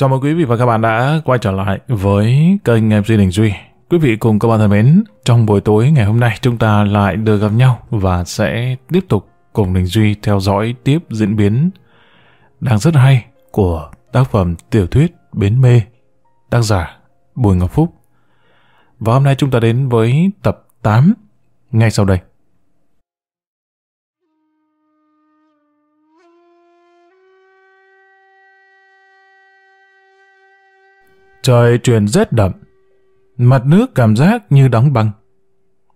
Chào mừng quý vị và các bạn đã quay trở lại với kênh MC Đình Duy. Quý vị cùng các bạn thân mến, trong buổi tối ngày hôm nay chúng ta lại được gặp nhau và sẽ tiếp tục cùng Đình Duy theo dõi tiếp diễn biến đang rất hay của tác phẩm tiểu thuyết Bến Mê, tác giả Bùi Ngọc Phúc. Và hôm nay chúng ta đến với tập 8 ngay sau đây. Trời chuyển rét đậm, mặt nước cảm giác như đóng băng.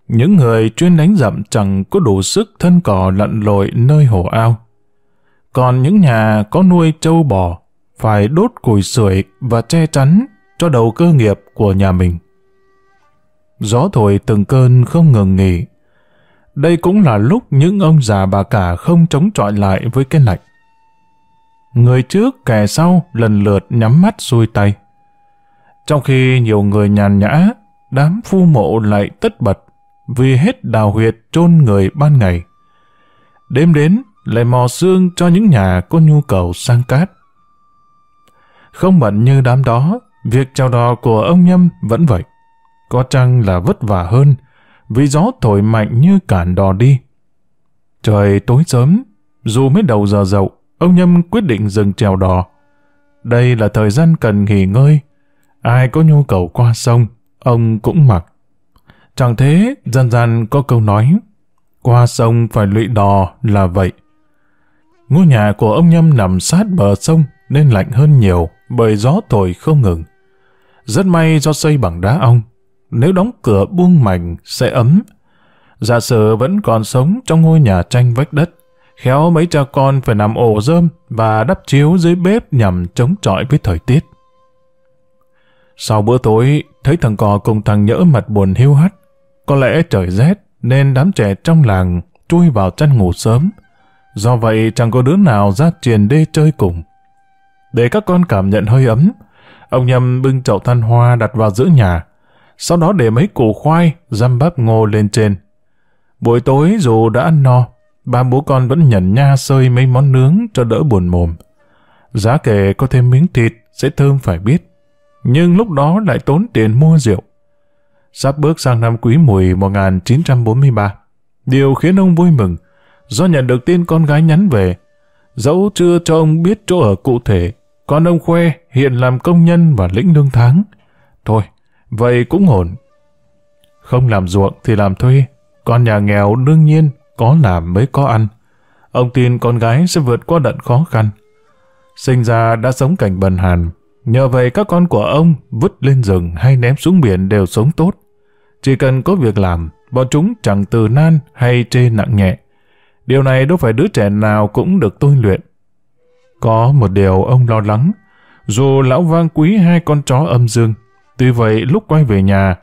Những người chuyên đánh dậm chẳng có đủ sức thân cỏ lặn lội nơi hồ ao. Còn những nhà có nuôi trâu bò phải đốt củi sưởi và che chắn cho đầu cơ nghiệp của nhà mình. Gió thổi từng cơn không ngừng nghỉ. Đây cũng là lúc những ông già bà cả không chống chọi lại với cái lạnh. Người trước kẻ sau lần lượt nhắm mắt xuôi tay. Trong khi nhiều người nhàn nhã, đám phu mộ lại tất bật vì hết đào huyệt chôn người ban ngày. Đêm đến lại mò xương cho những nhà có nhu cầu sang cát. Không bận như đám đó, việc chào đò của ông Nhâm vẫn vậy. Có chăng là vất vả hơn, vì gió thổi mạnh như cản đò đi. Trời tối sớm, dù mới đầu giờ dậu, ông Nhâm quyết định dừng chèo đò. Đây là thời gian cần nghỉ ngơi, Ai có nhu cầu qua sông, ông cũng mặc. Chẳng thế, dân gian có câu nói, qua sông phải lụy đò là vậy. Ngôi nhà của ông Nhâm nằm sát bờ sông nên lạnh hơn nhiều bởi gió thổi không ngừng. Rất may do xây bằng đá ong, nếu đóng cửa buông mảnh sẽ ấm. Giả sử vẫn còn sống trong ngôi nhà tranh vách đất, khéo mấy cha con phải nằm ổ rơm và đắp chiếu dưới bếp nhằm chống chọi với thời tiết. Sau bữa tối, thấy thằng cò cùng thằng nhỡ mặt buồn hiu hắt. Có lẽ trời rét, nên đám trẻ trong làng chui vào chăn ngủ sớm. Do vậy chẳng có đứa nào ra triền đê chơi cùng. Để các con cảm nhận hơi ấm, ông Nhâm bưng chậu than hoa đặt vào giữa nhà, sau đó để mấy củ khoai, răm bắp ngô lên trên. Buổi tối dù đã ăn no, ba bố con vẫn nhẩn nha sơi mấy món nướng cho đỡ buồn mồm. Giá kể có thêm miếng thịt sẽ thơm phải biết nhưng lúc đó lại tốn tiền mua rượu. Sắp bước sang năm quý mùi 1943, điều khiến ông vui mừng, do nhận được tin con gái nhắn về. Dẫu chưa cho ông biết chỗ ở cụ thể, con ông khoe hiện làm công nhân và lĩnh lương tháng. Thôi, vậy cũng ổn. Không làm ruộng thì làm thuê, con nhà nghèo đương nhiên có làm mới có ăn. Ông tin con gái sẽ vượt qua đận khó khăn. Sinh ra đã sống cảnh bần hàn, Nhờ vậy các con của ông vứt lên rừng hay ném xuống biển đều sống tốt. Chỉ cần có việc làm, bọn chúng chẳng từ nan hay chê nặng nhẹ. Điều này đâu phải đứa trẻ nào cũng được tôi luyện. Có một điều ông lo lắng, dù lão vang quý hai con chó âm dương, tuy vậy lúc quay về nhà,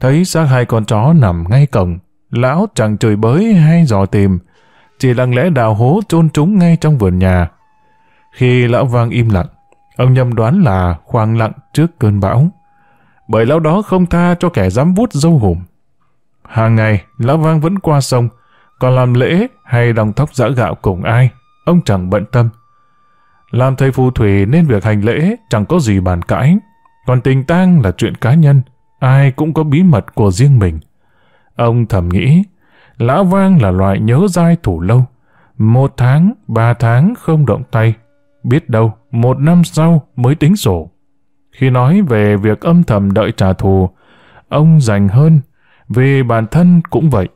thấy xác hai con chó nằm ngay cổng, lão chẳng chửi bới hay dò tìm, chỉ lặng lẽ đào hố chôn chúng ngay trong vườn nhà. Khi lão vang im lặng, Ông nhầm đoán là khoang lặng trước cơn bão. Bởi lão đó không tha cho kẻ dám vút dâu hùm. Hàng ngày, lão vang vẫn qua sông, còn làm lễ hay đồng tóc giã gạo cùng ai, ông chẳng bận tâm. Làm thầy phù thủy nên việc hành lễ chẳng có gì bàn cãi, còn tình tang là chuyện cá nhân, ai cũng có bí mật của riêng mình. Ông thầm nghĩ, lão vang là loại nhớ dai thủ lâu, một tháng, ba tháng không động tay, biết đâu một năm sau mới tính sổ. Khi nói về việc âm thầm đợi trả thù, ông dành hơn, vì bản thân cũng vậy.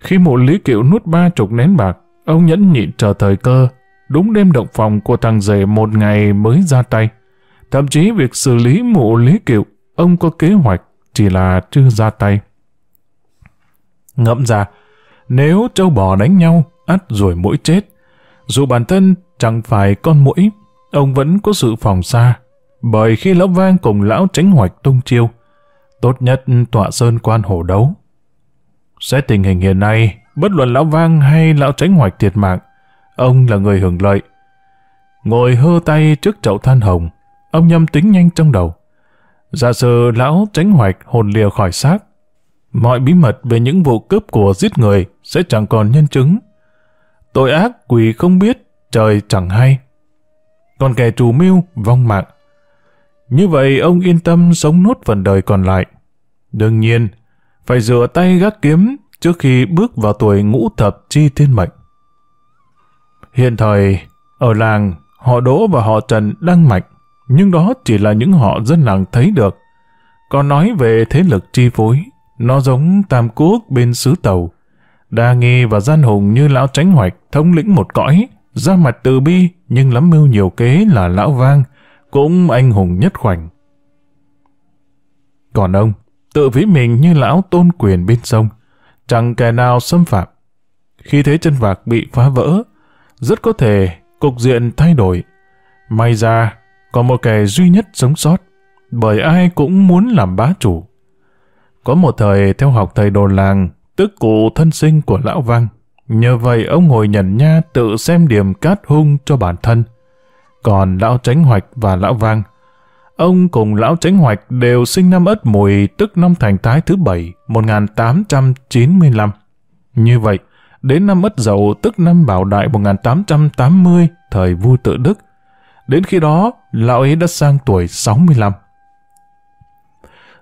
Khi mụ Lý Kiệu nuốt ba chục nén bạc, ông nhẫn nhịn chờ thời cơ, đúng đêm động phòng của thằng rể một ngày mới ra tay. Thậm chí việc xử lý mụ Lý Kiệu, ông có kế hoạch, chỉ là chưa ra tay. Ngẫm ra, nếu châu bò đánh nhau, ắt rồi mũi chết. Dù bản thân chẳng phải con mũi, ông vẫn có sự phòng xa, bởi khi lão vang cùng lão tránh hoạch tung chiêu, tốt nhất tọa sơn quan hổ đấu. Xét tình hình hiện nay, bất luận lão vang hay lão tránh hoạch thiệt mạng, ông là người hưởng lợi. Ngồi hơ tay trước chậu than hồng, ông nhâm tính nhanh trong đầu. Giả sử lão tránh hoạch hồn lìa khỏi xác, mọi bí mật về những vụ cướp của giết người sẽ chẳng còn nhân chứng. Tội ác quỷ không biết, trời chẳng hay còn kẻ trù mưu, vong mạng. Như vậy ông yên tâm sống nốt phần đời còn lại. Đương nhiên, phải rửa tay gác kiếm trước khi bước vào tuổi ngũ thập chi thiên mệnh. Hiện thời, ở làng, họ Đỗ và họ Trần đang mạnh, nhưng đó chỉ là những họ dân làng thấy được. Còn nói về thế lực chi phối, nó giống Tam Quốc bên xứ Tàu. Đa nghi và gian hùng như lão tránh hoạch thống lĩnh một cõi, ra mặt từ bi nhưng lắm mưu nhiều kế là lão vang, cũng anh hùng nhất khoảnh. Còn ông, tự ví mình như lão tôn quyền bên sông, chẳng kẻ nào xâm phạm. Khi thế chân vạc bị phá vỡ, rất có thể cục diện thay đổi. May ra, có một kẻ duy nhất sống sót, bởi ai cũng muốn làm bá chủ. Có một thời theo học thầy đồ làng, tức cụ thân sinh của lão vang. Nhờ vậy ông ngồi nhận nha tự xem điểm cát hung cho bản thân. Còn lão Tránh Hoạch và lão Vang, ông cùng lão Tránh Hoạch đều sinh năm Ất Mùi tức năm Thành Thái thứ bảy 1895. Như vậy, đến năm Ất Dậu tức năm Bảo Đại 1880 thời vua tự Đức. Đến khi đó, lão ấy đã sang tuổi 65.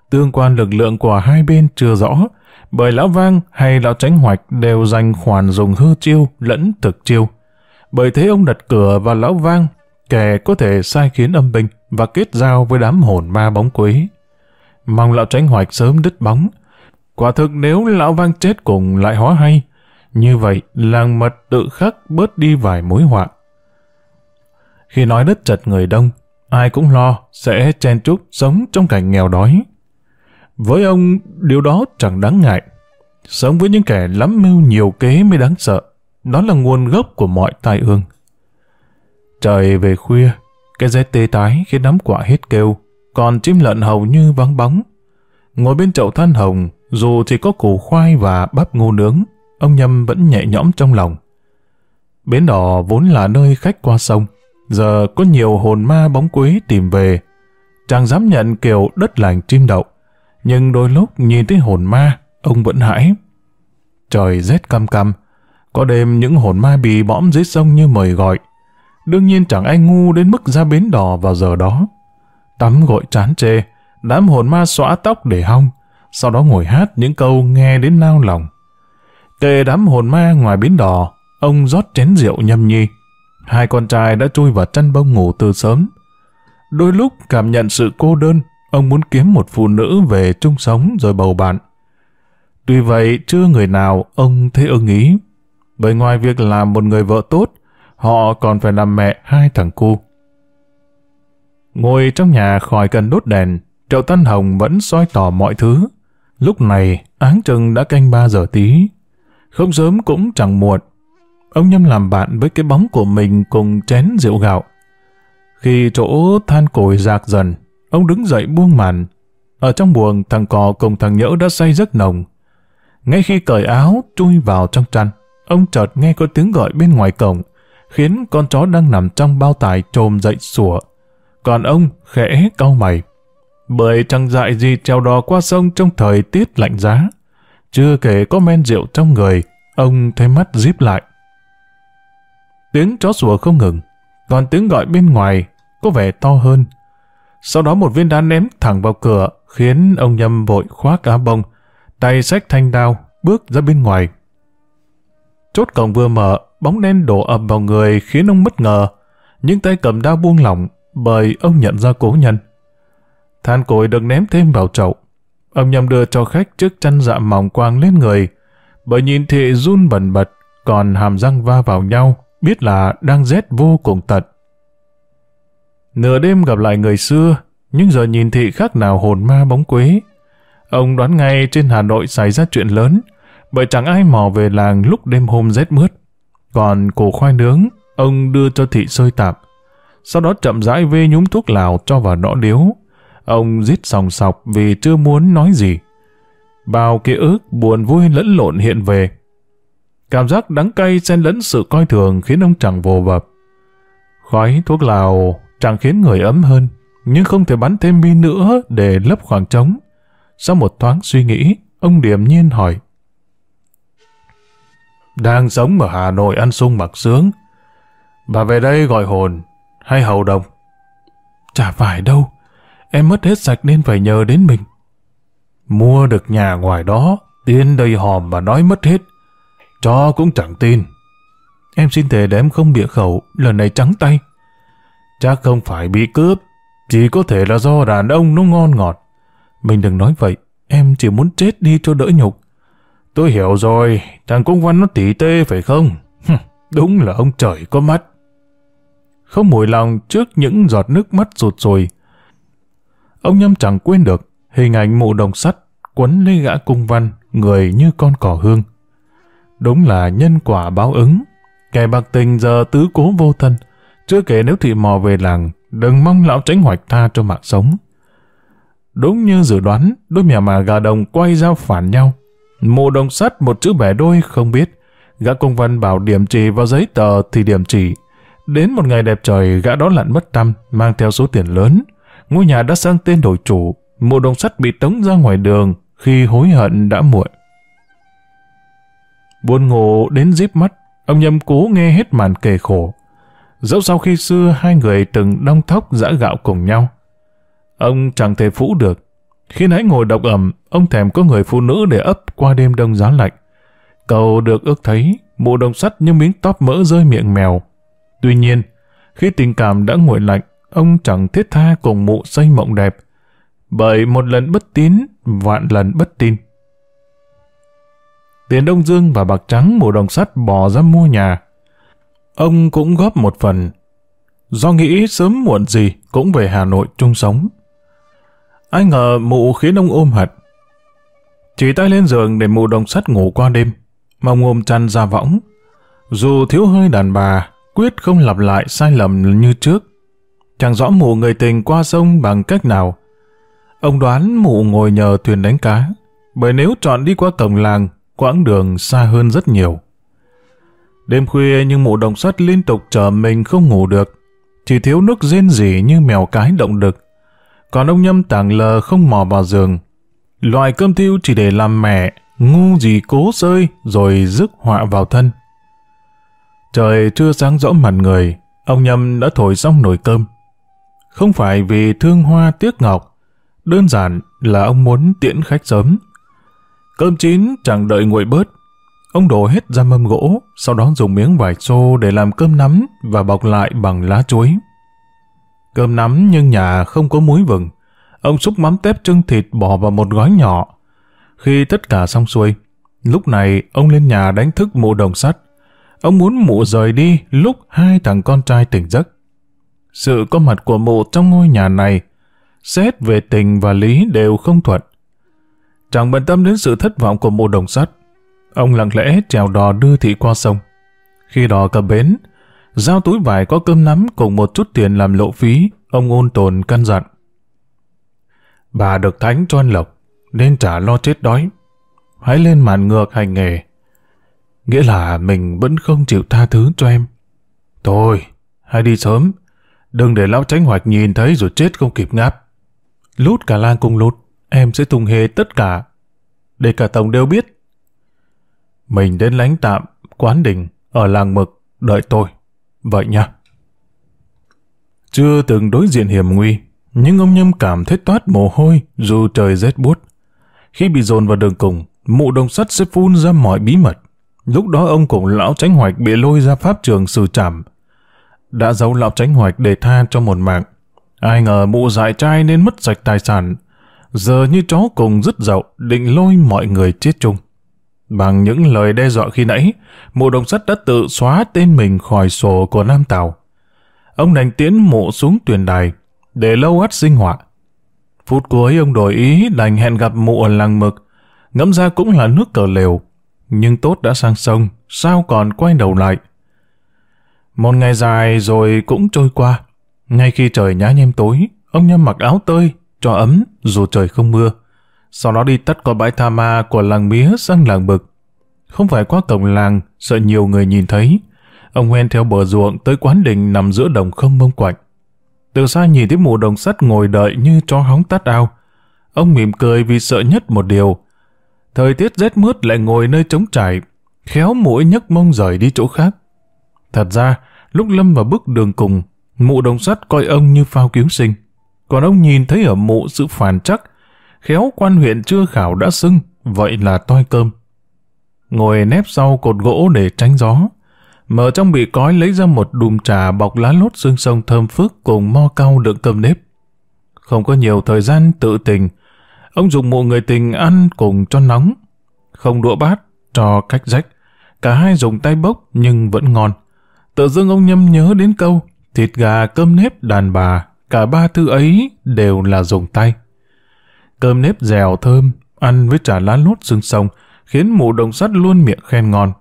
Tương quan lực lượng của hai bên chưa rõ, bởi lão vang hay lão tránh hoạch đều dành khoản dùng hư chiêu lẫn thực chiêu. Bởi thế ông đặt cửa vào lão vang, kẻ có thể sai khiến âm binh và kết giao với đám hồn ma bóng quế. Mong lão tránh hoạch sớm đứt bóng. Quả thực nếu lão vang chết cùng lại hóa hay, như vậy làng mật tự khắc bớt đi vài mối họa. Khi nói đất chật người đông, ai cũng lo sẽ chen chúc sống trong cảnh nghèo đói. Với ông, điều đó chẳng đáng ngại. Sống với những kẻ lắm mưu nhiều kế mới đáng sợ. Đó là nguồn gốc của mọi tai ương. Trời về khuya, cái rét tê tái khiến nắm quả hết kêu, còn chim lợn hầu như vắng bóng. Ngồi bên chậu than hồng, dù chỉ có củ khoai và bắp ngô nướng, ông Nhâm vẫn nhẹ nhõm trong lòng. Bến đỏ vốn là nơi khách qua sông, giờ có nhiều hồn ma bóng quế tìm về. Chàng dám nhận kiểu đất lành chim đậu nhưng đôi lúc nhìn thấy hồn ma, ông vẫn hãi. Trời rét căm căm, có đêm những hồn ma bì bõm dưới sông như mời gọi. Đương nhiên chẳng ai ngu đến mức ra bến đò vào giờ đó. Tắm gội chán chê, đám hồn ma xóa tóc để hong, sau đó ngồi hát những câu nghe đến nao lòng. Kề đám hồn ma ngoài bến đò, ông rót chén rượu nhâm nhi. Hai con trai đã chui vào chăn bông ngủ từ sớm. Đôi lúc cảm nhận sự cô đơn, Ông muốn kiếm một phụ nữ về chung sống rồi bầu bạn. Tuy vậy, chưa người nào ông thấy ưng ý. Bởi ngoài việc làm một người vợ tốt, họ còn phải làm mẹ hai thằng cu. Ngồi trong nhà khỏi cần đốt đèn, trậu tân hồng vẫn soi tỏ mọi thứ. Lúc này, áng chừng đã canh ba giờ tí. Không sớm cũng chẳng muộn. Ông Nhâm làm bạn với cái bóng của mình cùng chén rượu gạo. Khi chỗ than cồi rạc dần, Ông đứng dậy buông màn. Ở trong buồng, thằng cò cùng thằng nhỡ đã say rất nồng. Ngay khi cởi áo, chui vào trong chăn, ông chợt nghe có tiếng gọi bên ngoài cổng, khiến con chó đang nằm trong bao tải trồm dậy sủa. Còn ông khẽ cau mày. Bởi chẳng dại gì trèo đò qua sông trong thời tiết lạnh giá. Chưa kể có men rượu trong người, ông thấy mắt díp lại. Tiếng chó sủa không ngừng, còn tiếng gọi bên ngoài có vẻ to hơn, sau đó một viên đá ném thẳng vào cửa, khiến ông Nhâm vội khoác áo bông, tay xách thanh đao, bước ra bên ngoài. Chốt cổng vừa mở, bóng đen đổ ập vào người khiến ông bất ngờ, nhưng tay cầm đao buông lỏng bởi ông nhận ra cố nhân. Than cối được ném thêm vào chậu. Ông Nhâm đưa cho khách chiếc chăn dạ mỏng quàng lên người, bởi nhìn thị run bẩn bật, còn hàm răng va vào nhau, biết là đang rét vô cùng tật. Nửa đêm gặp lại người xưa, nhưng giờ nhìn thị khác nào hồn ma bóng quế. Ông đoán ngay trên Hà Nội xảy ra chuyện lớn, bởi chẳng ai mò về làng lúc đêm hôm rét mướt. Còn củ khoai nướng, ông đưa cho thị sơi tạp. Sau đó chậm rãi vê nhúm thuốc lào cho vào nõ điếu. Ông giết sòng sọc vì chưa muốn nói gì. Bao ký ức buồn vui lẫn lộn hiện về. Cảm giác đắng cay xen lẫn sự coi thường khiến ông chẳng vồ vập. Khói thuốc lào chẳng khiến người ấm hơn, nhưng không thể bắn thêm pin nữa để lấp khoảng trống. Sau một thoáng suy nghĩ, ông điềm nhiên hỏi. Đang sống ở Hà Nội ăn sung mặc sướng. Bà về đây gọi hồn hay hầu đồng? Chả phải đâu. em mất hết sạch nên phải nhờ đến mình. Mua được nhà ngoài đó, tiền đầy hòm mà nói mất hết. Cho cũng chẳng tin. Em xin thề để em không bịa khẩu, lần này trắng tay. Chắc không phải bị cướp, chỉ có thể là do đàn ông nó ngon ngọt. Mình đừng nói vậy, em chỉ muốn chết đi cho đỡ nhục. Tôi hiểu rồi, thằng công văn nó tỉ tê phải không? Đúng là ông trời có mắt. Không mùi lòng trước những giọt nước mắt rụt rồi. Ông Nhâm chẳng quên được hình ảnh mụ đồng sắt quấn lấy gã cung văn, người như con cỏ hương. Đúng là nhân quả báo ứng. Kẻ bạc tình giờ tứ cố vô thân. Chưa kể nếu thị mò về làng, đừng mong lão tránh hoạch tha cho mạng sống. Đúng như dự đoán, đôi mèo mà gà đồng quay ra phản nhau. Mụ đồng sắt một chữ bẻ đôi không biết. Gã công văn bảo điểm chỉ vào giấy tờ thì điểm chỉ. Đến một ngày đẹp trời, gã đó lặn mất tâm, mang theo số tiền lớn. Ngôi nhà đã sang tên đổi chủ, mụ đồng sắt bị tống ra ngoài đường khi hối hận đã muộn. Buồn ngủ đến díp mắt, ông Nhâm cố nghe hết màn kề khổ. Dẫu sau khi xưa hai người từng đong thóc giã gạo cùng nhau. Ông chẳng thể phũ được. Khi nãy ngồi độc ẩm, ông thèm có người phụ nữ để ấp qua đêm đông giá lạnh. Cầu được ước thấy, mụ đồng sắt như miếng tóp mỡ rơi miệng mèo. Tuy nhiên, khi tình cảm đã nguội lạnh, ông chẳng thiết tha cùng mụ xây mộng đẹp. Bởi một lần bất tín, vạn lần bất tin. Tiền Đông Dương và bạc trắng mụ đồng sắt bỏ ra mua nhà. Ông cũng góp một phần. Do nghĩ sớm muộn gì cũng về Hà Nội chung sống. Ai ngờ mụ khiến ông ôm hận. Chỉ tay lên giường để mụ đồng sắt ngủ qua đêm, mong ôm chăn ra võng. Dù thiếu hơi đàn bà, quyết không lặp lại sai lầm như trước. Chẳng rõ mụ người tình qua sông bằng cách nào. Ông đoán mụ ngồi nhờ thuyền đánh cá, bởi nếu chọn đi qua cổng làng, quãng đường xa hơn rất nhiều. Đêm khuya nhưng mụ đồng sắt liên tục chờ mình không ngủ được, chỉ thiếu nước rên rỉ như mèo cái động đực. Còn ông Nhâm tảng lờ không mò vào giường. Loại cơm tiêu chỉ để làm mẹ, ngu gì cố sơi rồi rước họa vào thân. Trời chưa sáng rõ mặt người, ông Nhâm đã thổi xong nồi cơm. Không phải vì thương hoa tiếc ngọc, đơn giản là ông muốn tiễn khách sớm. Cơm chín chẳng đợi nguội bớt. Ông đổ hết ra mâm gỗ, sau đó dùng miếng vải xô để làm cơm nắm và bọc lại bằng lá chuối. Cơm nắm nhưng nhà không có muối vừng. Ông xúc mắm tép trưng thịt bỏ vào một gói nhỏ. Khi tất cả xong xuôi, lúc này ông lên nhà đánh thức mụ đồng sắt. Ông muốn mụ rời đi lúc hai thằng con trai tỉnh giấc. Sự có mặt của mụ trong ngôi nhà này, xét về tình và lý đều không thuận. Chẳng bận tâm đến sự thất vọng của mụ đồng sắt. Ông lặng lẽ trèo đò đưa thị qua sông. Khi đò cập bến, giao túi vải có cơm nắm cùng một chút tiền làm lộ phí, ông ôn tồn căn dặn. Bà được thánh cho ăn lộc, nên trả lo chết đói. Hãy lên màn ngược hành nghề. Nghĩa là mình vẫn không chịu tha thứ cho em. Thôi, hãy đi sớm. Đừng để lão tránh hoạch nhìn thấy rồi chết không kịp ngáp. Lút cả lang cùng lút, em sẽ tung hề tất cả. Để cả tổng đều biết. Mình đến lánh tạm, quán đình, ở làng mực, đợi tôi. Vậy nha. Chưa từng đối diện hiểm nguy, nhưng ông Nhâm cảm thấy toát mồ hôi dù trời rét buốt. Khi bị dồn vào đường cùng, mụ đồng sắt sẽ phun ra mọi bí mật. Lúc đó ông cùng lão tránh hoạch bị lôi ra pháp trường xử trảm. Đã giấu lão tránh hoạch để tha cho một mạng. Ai ngờ mụ dại trai nên mất sạch tài sản. Giờ như chó cùng dứt dậu, định lôi mọi người chết chung. Bằng những lời đe dọa khi nãy, mụ đồng sắt đã tự xóa tên mình khỏi sổ của Nam Tàu. Ông đành tiến mụ xuống tuyển đài, để lâu ắt sinh họa. Phút cuối ông đổi ý đành hẹn gặp mụ ở làng mực, ngẫm ra cũng là nước cờ lều, nhưng tốt đã sang sông, sao còn quay đầu lại. Một ngày dài rồi cũng trôi qua. Ngay khi trời nhá nhem tối, ông Nhâm mặc áo tơi, cho ấm dù trời không mưa. Sau đó đi tắt qua bãi tha ma của làng mía sang làng bực. Không phải qua cổng làng, sợ nhiều người nhìn thấy. Ông quen theo bờ ruộng tới quán đình nằm giữa đồng không mông quạnh. Từ xa nhìn thấy mụ đồng sắt ngồi đợi như chó hóng tắt ao. Ông mỉm cười vì sợ nhất một điều, Thời tiết rét mướt lại ngồi nơi trống trải, khéo mũi nhấc mông rời đi chỗ khác. Thật ra, lúc Lâm vào bước đường cùng, mụ đồng sắt coi ông như phao cứu sinh. Còn ông nhìn thấy ở mụ sự phản chắc, khéo quan huyện chưa khảo đã sưng, vậy là toi cơm. Ngồi nép sau cột gỗ để tránh gió, mở trong bị cói lấy ra một đùm trà bọc lá lốt xương sông thơm phức cùng mo cau đựng cơm nếp. Không có nhiều thời gian tự tình, ông dùng mụ người tình ăn cùng cho nóng. Không đũa bát, cho cách rách. Cả hai dùng tay bốc nhưng vẫn ngon. Tự dưng ông nhâm nhớ đến câu thịt gà, cơm nếp, đàn bà, cả ba thứ ấy đều là dùng tay. Cơm nếp dẻo thơm, ăn với trà lá lốt xương sông, khiến mụ đồng sắt luôn miệng khen ngon.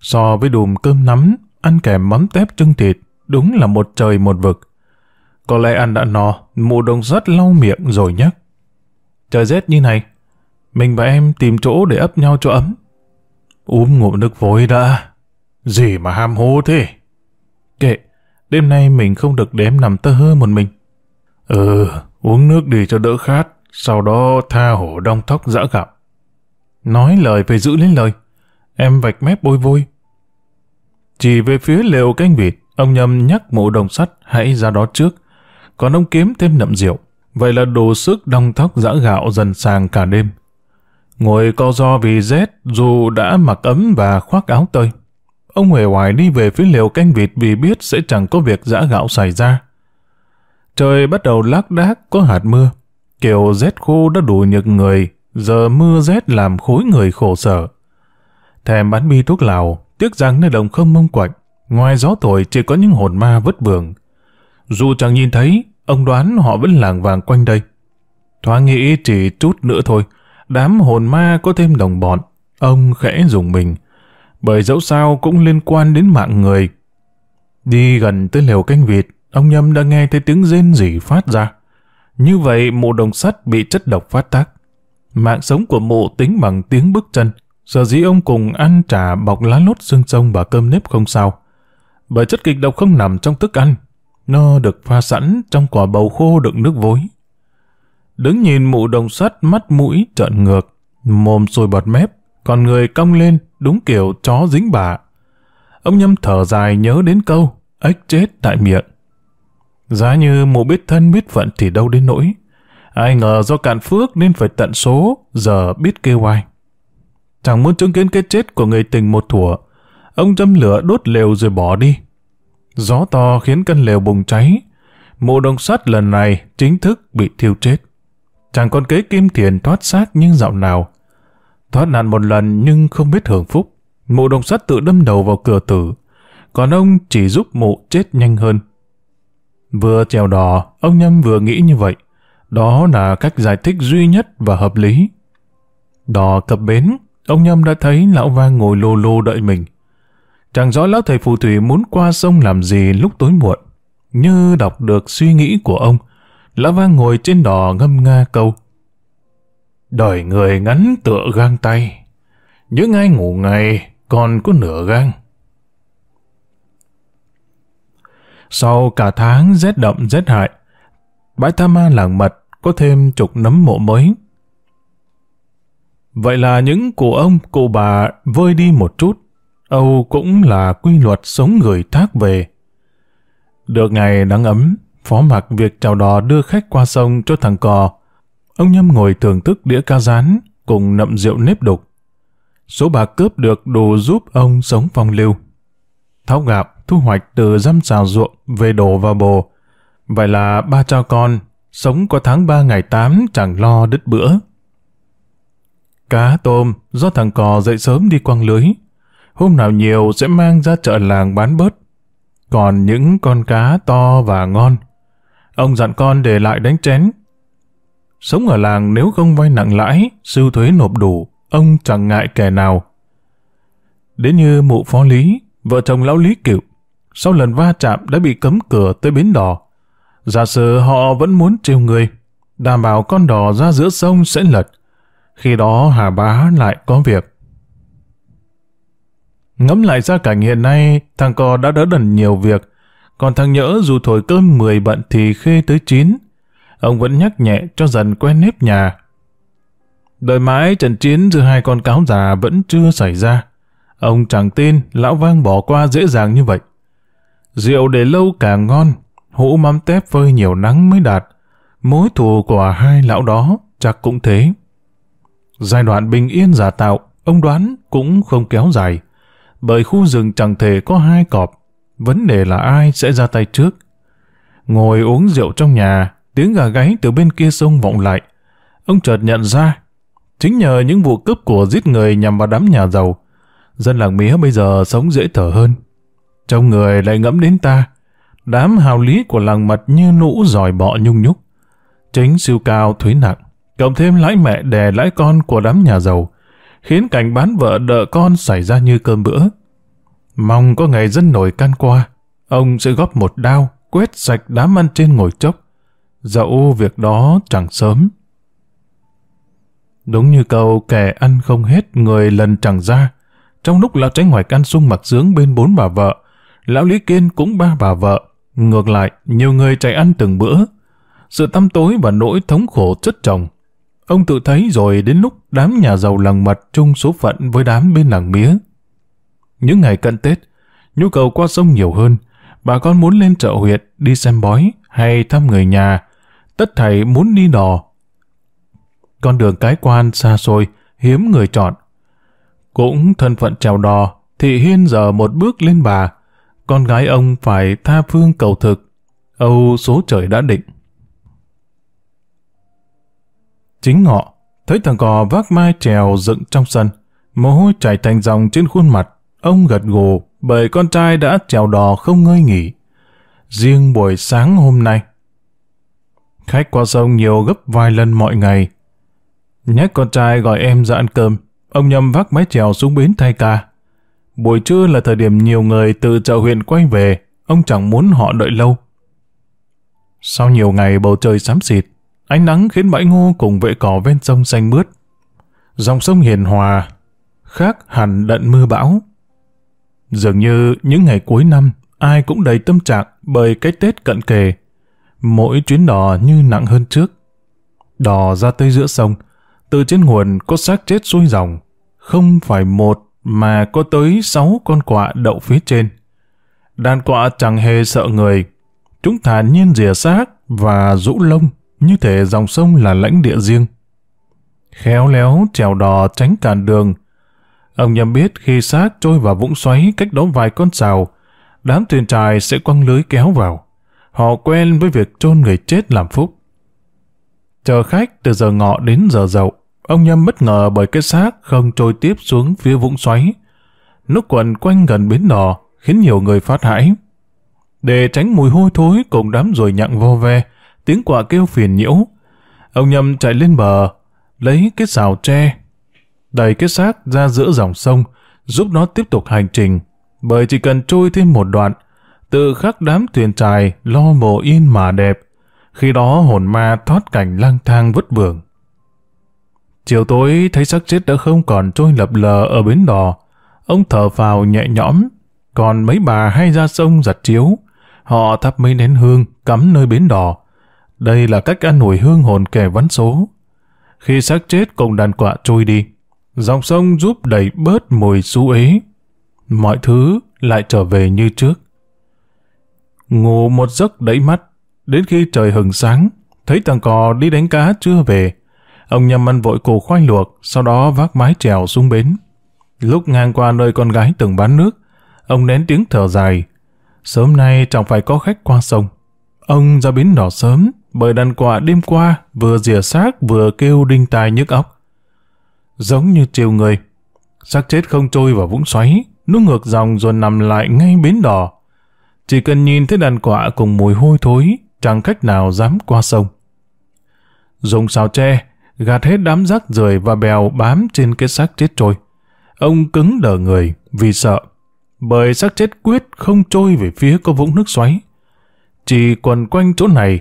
So với đùm cơm nắm, ăn kèm mắm tép trưng thịt, đúng là một trời một vực. Có lẽ ăn đã no, mụ đồng sắt lau miệng rồi nhắc. Trời rét như này, mình và em tìm chỗ để ấp nhau cho ấm. Uống ngụm nước vối đã. Gì mà ham hố thế? Kệ, đêm nay mình không được đếm nằm tơ hơ một mình. Ừ, uống nước đi cho đỡ khát, sau đó tha hổ đông thóc dã gạo. Nói lời phải giữ lấy lời. Em vạch mép bôi vôi. Chỉ về phía lều canh vịt, ông nhầm nhắc mụ đồng sắt hãy ra đó trước. Còn ông kiếm thêm nậm rượu. Vậy là đồ sức đông thóc dã gạo dần sàng cả đêm. Ngồi co do vì rét dù đã mặc ấm và khoác áo tơi. Ông huề hoài đi về phía liều canh vịt vì biết sẽ chẳng có việc giã gạo xảy ra. Trời bắt đầu lác đác có hạt mưa. Kiểu rét khô đã đủ nhực người, giờ mưa rét làm khối người khổ sở. Thèm bán bi thuốc lào, tiếc rằng nơi đồng không mông quạnh, ngoài gió thổi chỉ có những hồn ma vất vưởng. Dù chẳng nhìn thấy, ông đoán họ vẫn làng vàng quanh đây. Thoáng nghĩ chỉ chút nữa thôi, đám hồn ma có thêm đồng bọn, ông khẽ dùng mình, bởi dẫu sao cũng liên quan đến mạng người. Đi gần tới lều canh vịt, ông Nhâm đã nghe thấy tiếng rên rỉ phát ra. Như vậy mụ đồng sắt bị chất độc phát tác. Mạng sống của mụ tính bằng tiếng bước chân, sở dĩ ông cùng ăn trà bọc lá lốt xương sông và cơm nếp không sao. Bởi chất kịch độc không nằm trong thức ăn, nó được pha sẵn trong quả bầu khô đựng nước vối. Đứng nhìn mụ đồng sắt mắt mũi trợn ngược, mồm sôi bọt mép, còn người cong lên đúng kiểu chó dính bả. Ông nhâm thở dài nhớ đến câu, ếch chết tại miệng. Giá như mụ biết thân biết phận thì đâu đến nỗi. Ai ngờ do cạn phước nên phải tận số, giờ biết kêu ai. Chẳng muốn chứng kiến cái chết của người tình một thủa. Ông châm lửa đốt lều rồi bỏ đi. Gió to khiến căn lều bùng cháy. Mộ đồng sắt lần này chính thức bị thiêu chết. Chẳng còn kế kim tiền thoát xác nhưng dạo nào. Thoát nạn một lần nhưng không biết hưởng phúc. Mộ đồng sắt tự đâm đầu vào cửa tử. Còn ông chỉ giúp mụ chết nhanh hơn. Vừa trèo đò, ông Nhâm vừa nghĩ như vậy. Đó là cách giải thích duy nhất và hợp lý. Đò cập bến, ông Nhâm đã thấy lão vang ngồi lô lô đợi mình. Chẳng rõ lão thầy phù thủy muốn qua sông làm gì lúc tối muộn. Như đọc được suy nghĩ của ông, lão vang ngồi trên đò ngâm nga câu. Đời người ngắn tựa gang tay, những ai ngủ ngày còn có nửa gang. Sau cả tháng rét đậm rét hại, bãi Tha Ma làng mật có thêm chục nấm mộ mới. Vậy là những cụ ông, cụ bà vơi đi một chút, Âu cũng là quy luật sống người thác về. Được ngày nắng ấm, phó mặc việc chào đò đưa khách qua sông cho thằng cò. Ông Nhâm ngồi thưởng thức đĩa ca rán cùng nậm rượu nếp đục. Số bạc cướp được đủ giúp ông sống phong lưu. Tháo gạo thu hoạch từ răm xào ruộng về đổ vào bồ. Vậy là ba cha con, sống có tháng ba ngày tám chẳng lo đứt bữa. Cá tôm do thằng cò dậy sớm đi quăng lưới. Hôm nào nhiều sẽ mang ra chợ làng bán bớt. Còn những con cá to và ngon, ông dặn con để lại đánh chén. Sống ở làng nếu không vay nặng lãi, sưu thuế nộp đủ, ông chẳng ngại kẻ nào. Đến như mụ phó lý, vợ chồng lão lý cựu, sau lần va chạm đã bị cấm cửa tới bến đò. Giả sử họ vẫn muốn trêu người, đảm bảo con đò ra giữa sông sẽ lật. Khi đó Hà Bá lại có việc. Ngẫm lại ra cảnh hiện nay, thằng cò đã đỡ đần nhiều việc, còn thằng nhỡ dù thổi cơm 10 bận thì khê tới 9. Ông vẫn nhắc nhẹ cho dần quen nếp nhà. Đợi mãi trận chiến giữa hai con cáo già vẫn chưa xảy ra. Ông chẳng tin lão vang bỏ qua dễ dàng như vậy. Rượu để lâu càng ngon, hũ mắm tép phơi nhiều nắng mới đạt. Mối thù của hai lão đó chắc cũng thế. Giai đoạn bình yên giả tạo, ông đoán cũng không kéo dài. Bởi khu rừng chẳng thể có hai cọp. Vấn đề là ai sẽ ra tay trước. Ngồi uống rượu trong nhà, tiếng gà gáy từ bên kia sông vọng lại. Ông chợt nhận ra, chính nhờ những vụ cướp của giết người nhằm vào đám nhà giàu, dân làng mía bây giờ sống dễ thở hơn. Trong người lại ngẫm đến ta, đám hào lý của làng mật như nũ giỏi bọ nhung nhúc. Chính siêu cao thuế nặng, cộng thêm lãi mẹ đè lãi con của đám nhà giàu, khiến cảnh bán vợ đợ con xảy ra như cơm bữa. Mong có ngày dân nổi can qua, ông sẽ góp một đao, quét sạch đám ăn trên ngồi chốc. Dẫu việc đó chẳng sớm. Đúng như câu kẻ ăn không hết người lần chẳng ra. Trong lúc lão tránh ngoài can sung mặc sướng bên bốn bà vợ, lão Lý Kiên cũng ba bà vợ. Ngược lại, nhiều người chạy ăn từng bữa. Sự tăm tối và nỗi thống khổ chất chồng. Ông tự thấy rồi đến lúc đám nhà giàu làng mật chung số phận với đám bên làng mía. Những ngày cận Tết, nhu cầu qua sông nhiều hơn. Bà con muốn lên chợ huyện, đi xem bói hay thăm người nhà. Tất thảy muốn đi đò. Con đường cái quan xa xôi, hiếm người chọn. Cũng thân phận trèo đò, thì Hiên giờ một bước lên bà. Con gái ông phải tha phương cầu thực. Âu số trời đã định. Chính ngọ, thấy thằng cò vác mai trèo dựng trong sân. Mồ hôi chảy thành dòng trên khuôn mặt. Ông gật gù bởi con trai đã trèo đò không ngơi nghỉ. Riêng buổi sáng hôm nay, khách qua sông nhiều gấp vài lần mọi ngày. Nhắc con trai gọi em ra ăn cơm, ông Nhâm vác mái chèo xuống bến thay ca. Buổi trưa là thời điểm nhiều người từ chợ huyện quay về, ông chẳng muốn họ đợi lâu. Sau nhiều ngày bầu trời xám xịt, ánh nắng khiến bãi ngô cùng vệ cỏ ven sông xanh mướt. Dòng sông hiền hòa, khác hẳn đận mưa bão. Dường như những ngày cuối năm, ai cũng đầy tâm trạng bởi cái Tết cận kề. Mỗi chuyến đò như nặng hơn trước. Đò ra tới giữa sông, từ trên nguồn có xác chết xuôi dòng. Không phải một mà có tới sáu con quạ đậu phía trên. Đàn quạ chẳng hề sợ người. Chúng thản nhiên rìa xác và rũ lông như thể dòng sông là lãnh địa riêng. Khéo léo trèo đò tránh cản đường, Ông nhầm biết khi xác trôi vào vũng xoáy cách đó vài con sào, đám thuyền trài sẽ quăng lưới kéo vào. Họ quen với việc chôn người chết làm phúc. Chờ khách từ giờ ngọ đến giờ dậu, ông Nhâm bất ngờ bởi cái xác không trôi tiếp xuống phía vũng xoáy. Nút quần quanh gần bến đò khiến nhiều người phát hãi. Để tránh mùi hôi thối cùng đám rồi nhặng vo ve, tiếng quạ kêu phiền nhiễu. Ông Nhâm chạy lên bờ, lấy cái xào tre đẩy cái xác ra giữa dòng sông, giúp nó tiếp tục hành trình, bởi chỉ cần trôi thêm một đoạn, tự khắc đám thuyền trài lo mồ yên mà đẹp, khi đó hồn ma thoát cảnh lang thang vất vưởng. Chiều tối thấy xác chết đã không còn trôi lập lờ ở bến đò, ông thở phào nhẹ nhõm, còn mấy bà hay ra sông giặt chiếu, họ thắp mấy nén hương cắm nơi bến đò. Đây là cách ăn ủi hương hồn kẻ vắn số. Khi xác chết cùng đàn quạ trôi đi, Dòng sông giúp đẩy bớt mùi xú ế. Mọi thứ lại trở về như trước. Ngủ một giấc đẫy mắt, đến khi trời hừng sáng, thấy thằng cò đi đánh cá chưa về. Ông nhầm ăn vội củ khoai luộc, sau đó vác mái trèo xuống bến. Lúc ngang qua nơi con gái từng bán nước, ông nén tiếng thở dài. Sớm nay chẳng phải có khách qua sông. Ông ra bến đỏ sớm, bởi đàn quạ đêm qua vừa rìa xác vừa kêu đinh tai nhức óc giống như chiều người. xác chết không trôi vào vũng xoáy, nó ngược dòng rồi nằm lại ngay bến đò. Chỉ cần nhìn thấy đàn quạ cùng mùi hôi thối, chẳng cách nào dám qua sông. Dùng xào tre, gạt hết đám rác rời và bèo bám trên cái xác chết trôi. Ông cứng đờ người vì sợ, bởi xác chết quyết không trôi về phía có vũng nước xoáy. Chỉ quần quanh chỗ này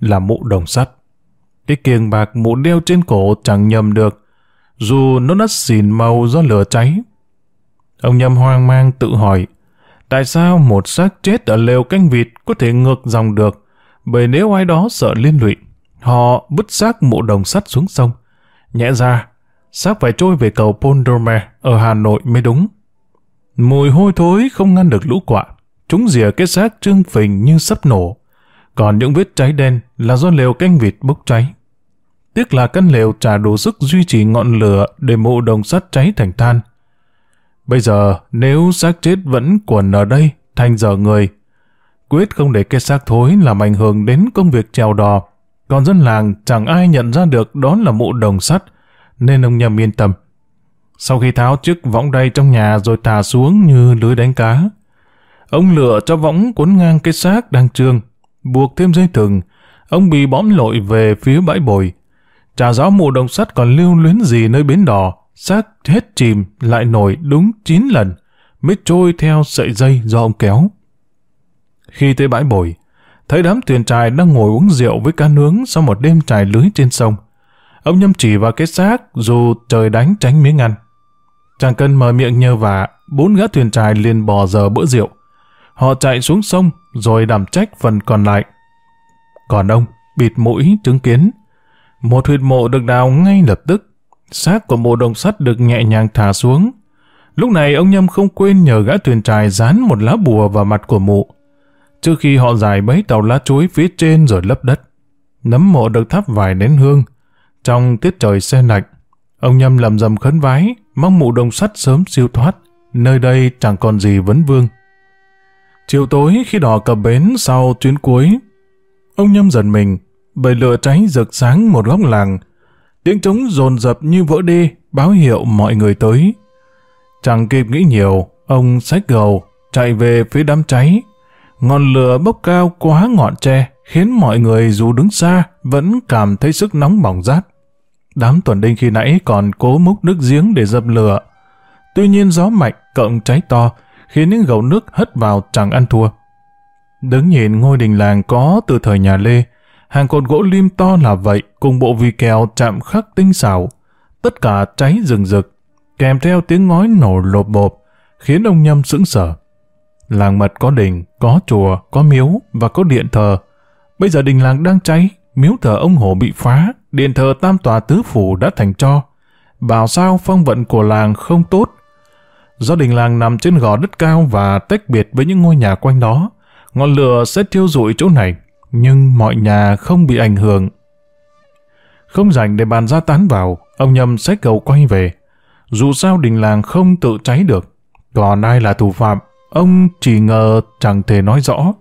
là mụ đồng sắt. Cái kiềng bạc mụ đeo trên cổ chẳng nhầm được, dù nó đã xỉn màu do lửa cháy. Ông nhầm hoang mang tự hỏi, tại sao một xác chết ở lều canh vịt có thể ngược dòng được? Bởi nếu ai đó sợ liên lụy, họ vứt xác mộ đồng sắt xuống sông. Nhẽ ra, xác phải trôi về cầu Pondome ở Hà Nội mới đúng. Mùi hôi thối không ngăn được lũ quạ. Chúng rìa cái xác trương phình như sắp nổ. Còn những vết cháy đen là do lều canh vịt bốc cháy. Tiếc là căn lều trả đủ sức duy trì ngọn lửa để mộ đồng sắt cháy thành than. Bây giờ, nếu xác chết vẫn quần ở đây, thành giờ người, quyết không để cái xác thối làm ảnh hưởng đến công việc trèo đò. Còn dân làng chẳng ai nhận ra được đó là mụ đồng sắt, nên ông Nhâm yên tâm. Sau khi tháo chiếc võng đay trong nhà rồi thả xuống như lưới đánh cá, ông lựa cho võng cuốn ngang cái xác đang trương, buộc thêm dây thừng, ông bị bõm lội về phía bãi bồi. Chả rõ mụ đồng sắt còn lưu luyến gì nơi bến đò, xác hết chìm lại nổi đúng 9 lần, mới trôi theo sợi dây do ông kéo. Khi tới bãi bồi, thấy đám thuyền trài đang ngồi uống rượu với cá nướng sau một đêm trài lưới trên sông. Ông nhâm chỉ vào cái xác dù trời đánh tránh miếng ăn. Chàng cân mở miệng nhờ vả, bốn gã thuyền trài liền bò giờ bữa rượu. Họ chạy xuống sông rồi đảm trách phần còn lại. Còn ông, bịt mũi chứng kiến. Một huyệt mộ được đào ngay lập tức. Xác của mộ đồng sắt được nhẹ nhàng thả xuống. Lúc này ông Nhâm không quên nhờ gã thuyền trài dán một lá bùa vào mặt của mộ Trước khi họ dài bấy tàu lá chuối phía trên rồi lấp đất. Nấm mộ được thắp vài nén hương. Trong tiết trời xe lạnh, ông Nhâm lầm rầm khấn vái, mong mụ đồng sắt sớm siêu thoát. Nơi đây chẳng còn gì vấn vương. Chiều tối khi đò cập bến sau chuyến cuối, ông Nhâm dần mình, bởi lửa cháy rực sáng một góc làng. Tiếng trống dồn dập như vỡ đê, báo hiệu mọi người tới. Chẳng kịp nghĩ nhiều, ông xách gầu, chạy về phía đám cháy. Ngọn lửa bốc cao quá ngọn tre, khiến mọi người dù đứng xa vẫn cảm thấy sức nóng bỏng rát. Đám tuần đinh khi nãy còn cố múc nước giếng để dập lửa. Tuy nhiên gió mạnh cộng cháy to, khiến những gầu nước hất vào chẳng ăn thua. Đứng nhìn ngôi đình làng có từ thời nhà Lê, hàng cột gỗ lim to là vậy cùng bộ vì kèo chạm khắc tinh xảo, tất cả cháy rừng rực, kèm theo tiếng ngói nổ lộp bộp, khiến ông Nhâm sững sờ. Làng mật có đình, có chùa, có miếu và có điện thờ. Bây giờ đình làng đang cháy, miếu thờ ông Hổ bị phá, điện thờ tam tòa tứ phủ đã thành cho. Bảo sao phong vận của làng không tốt. Do đình làng nằm trên gò đất cao và tách biệt với những ngôi nhà quanh đó, ngọn lửa sẽ thiêu rụi chỗ này, nhưng mọi nhà không bị ảnh hưởng. Không dành để bàn ra tán vào, ông Nhâm xách cầu quay về. Dù sao đình làng không tự cháy được, còn ai là thủ phạm, ông chỉ ngờ chẳng thể nói rõ.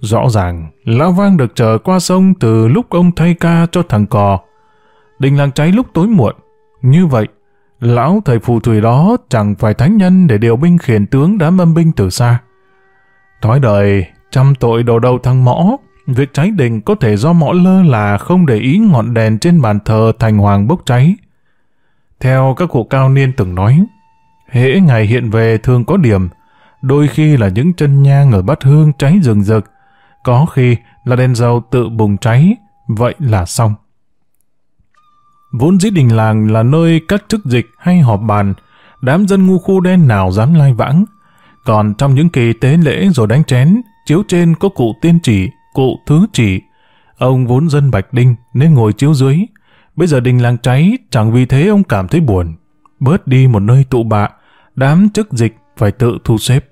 Rõ ràng, Lão Vang được chờ qua sông từ lúc ông thay ca cho thằng cò. Đình làng cháy lúc tối muộn. Như vậy, lão thầy phù thủy đó chẳng phải thánh nhân để điều binh khiển tướng đám âm binh từ xa. Thói đời, trăm tội đầu đầu thằng mõ, việc cháy đình có thể do mõ lơ là không để ý ngọn đèn trên bàn thờ thành hoàng bốc cháy. Theo các cụ cao niên từng nói, hễ ngày hiện về thường có điểm, đôi khi là những chân nhang ở bát hương cháy rừng rực, có khi là đèn dầu tự bùng cháy, vậy là xong. Vốn dĩ đình làng là nơi các chức dịch hay họp bàn, đám dân ngu khu đen nào dám lai vãng. Còn trong những kỳ tế lễ rồi đánh chén, chiếu trên có cụ tiên chỉ, cụ thứ chỉ. Ông vốn dân Bạch Đinh nên ngồi chiếu dưới. Bây giờ đình làng cháy, chẳng vì thế ông cảm thấy buồn. Bớt đi một nơi tụ bạ, đám chức dịch phải tự thu xếp.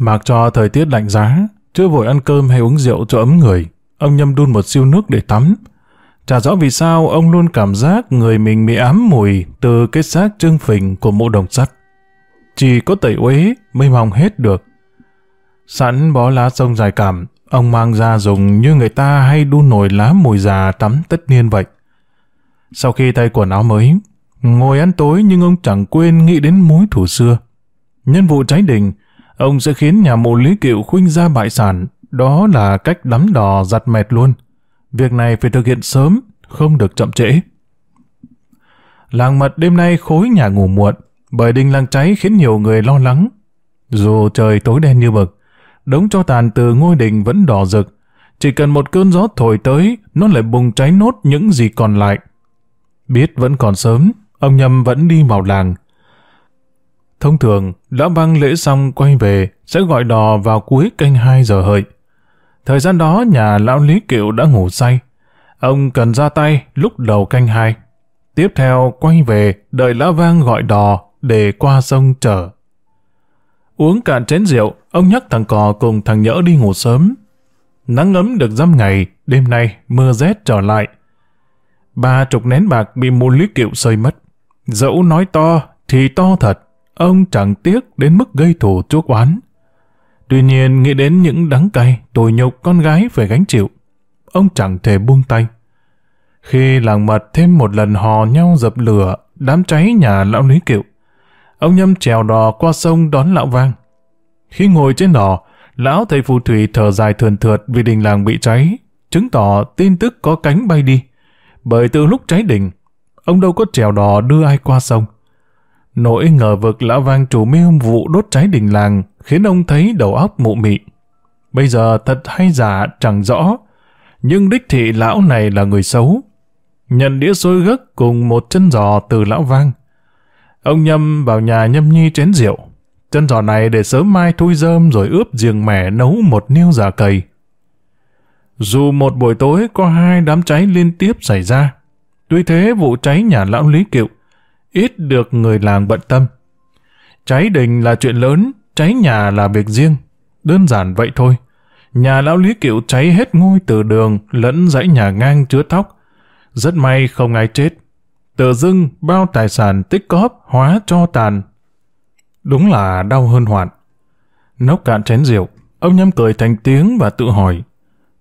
Mặc cho thời tiết lạnh giá, chưa vội ăn cơm hay uống rượu cho ấm người, ông nhâm đun một siêu nước để tắm. Chả rõ vì sao ông luôn cảm giác người mình bị ám mùi từ cái xác trương phình của mộ đồng sắt. Chỉ có tẩy uế mới mong hết được. Sẵn bó lá sông dài cảm, ông mang ra dùng như người ta hay đun nồi lá mùi già tắm tất niên vậy. Sau khi thay quần áo mới, ngồi ăn tối nhưng ông chẳng quên nghĩ đến mối thủ xưa. Nhân vụ cháy đình, ông sẽ khiến nhà mộ lý kiệu khuynh ra bại sản, đó là cách đắm đò giặt mệt luôn. Việc này phải thực hiện sớm, không được chậm trễ. Làng mật đêm nay khối nhà ngủ muộn, bởi đình làng cháy khiến nhiều người lo lắng. Dù trời tối đen như mực, đống cho tàn từ ngôi đình vẫn đỏ rực. Chỉ cần một cơn gió thổi tới, nó lại bùng cháy nốt những gì còn lại. Biết vẫn còn sớm, ông Nhâm vẫn đi vào làng. Thông thường, đã băng lễ xong quay về, sẽ gọi đò vào cuối canh 2 giờ hợi. Thời gian đó nhà lão Lý Kiệu đã ngủ say. Ông cần ra tay lúc đầu canh 2. Tiếp theo quay về đợi lão vang gọi đò để qua sông chở. Uống cạn chén rượu, ông nhắc thằng cò cùng thằng nhỡ đi ngủ sớm. Nắng ấm được dăm ngày, đêm nay mưa rét trở lại. Ba chục nén bạc bị một lý kiệu sơi mất. Dẫu nói to thì to thật, ông chẳng tiếc đến mức gây thù chuốc oán. Tuy nhiên nghĩ đến những đắng cay, tồi nhục con gái phải gánh chịu. Ông chẳng thể buông tay. Khi làng mật thêm một lần hò nhau dập lửa, đám cháy nhà lão Lý Kiệu, ông Nhâm trèo đò qua sông đón lão Vang. Khi ngồi trên đò, lão thầy phù thủy thở dài thườn thượt vì đình làng bị cháy, chứng tỏ tin tức có cánh bay đi. Bởi từ lúc cháy đình, ông đâu có trèo đò đưa ai qua sông. Nỗi ngờ vực lão vang chủ mưu vụ đốt cháy đình làng khiến ông thấy đầu óc mụ mị. Bây giờ thật hay giả chẳng rõ, nhưng đích thị lão này là người xấu. Nhận đĩa xôi gấc cùng một chân giò từ lão vang. Ông Nhâm vào nhà nhâm nhi chén rượu. Chân giò này để sớm mai thui rơm rồi ướp giềng mẻ nấu một niêu giả cầy. Dù một buổi tối có hai đám cháy liên tiếp xảy ra, tuy thế vụ cháy nhà lão Lý Kiệu ít được người làng bận tâm. Cháy đình là chuyện lớn, cháy nhà là việc riêng. Đơn giản vậy thôi. Nhà lão Lý Kiệu cháy hết ngôi từ đường lẫn dãy nhà ngang chứa tóc. Rất may không ai chết. Tự dưng bao tài sản tích cóp hóa cho tàn. Đúng là đau hơn hoạn. Nốc cạn chén rượu, ông nhâm cười thành tiếng và tự hỏi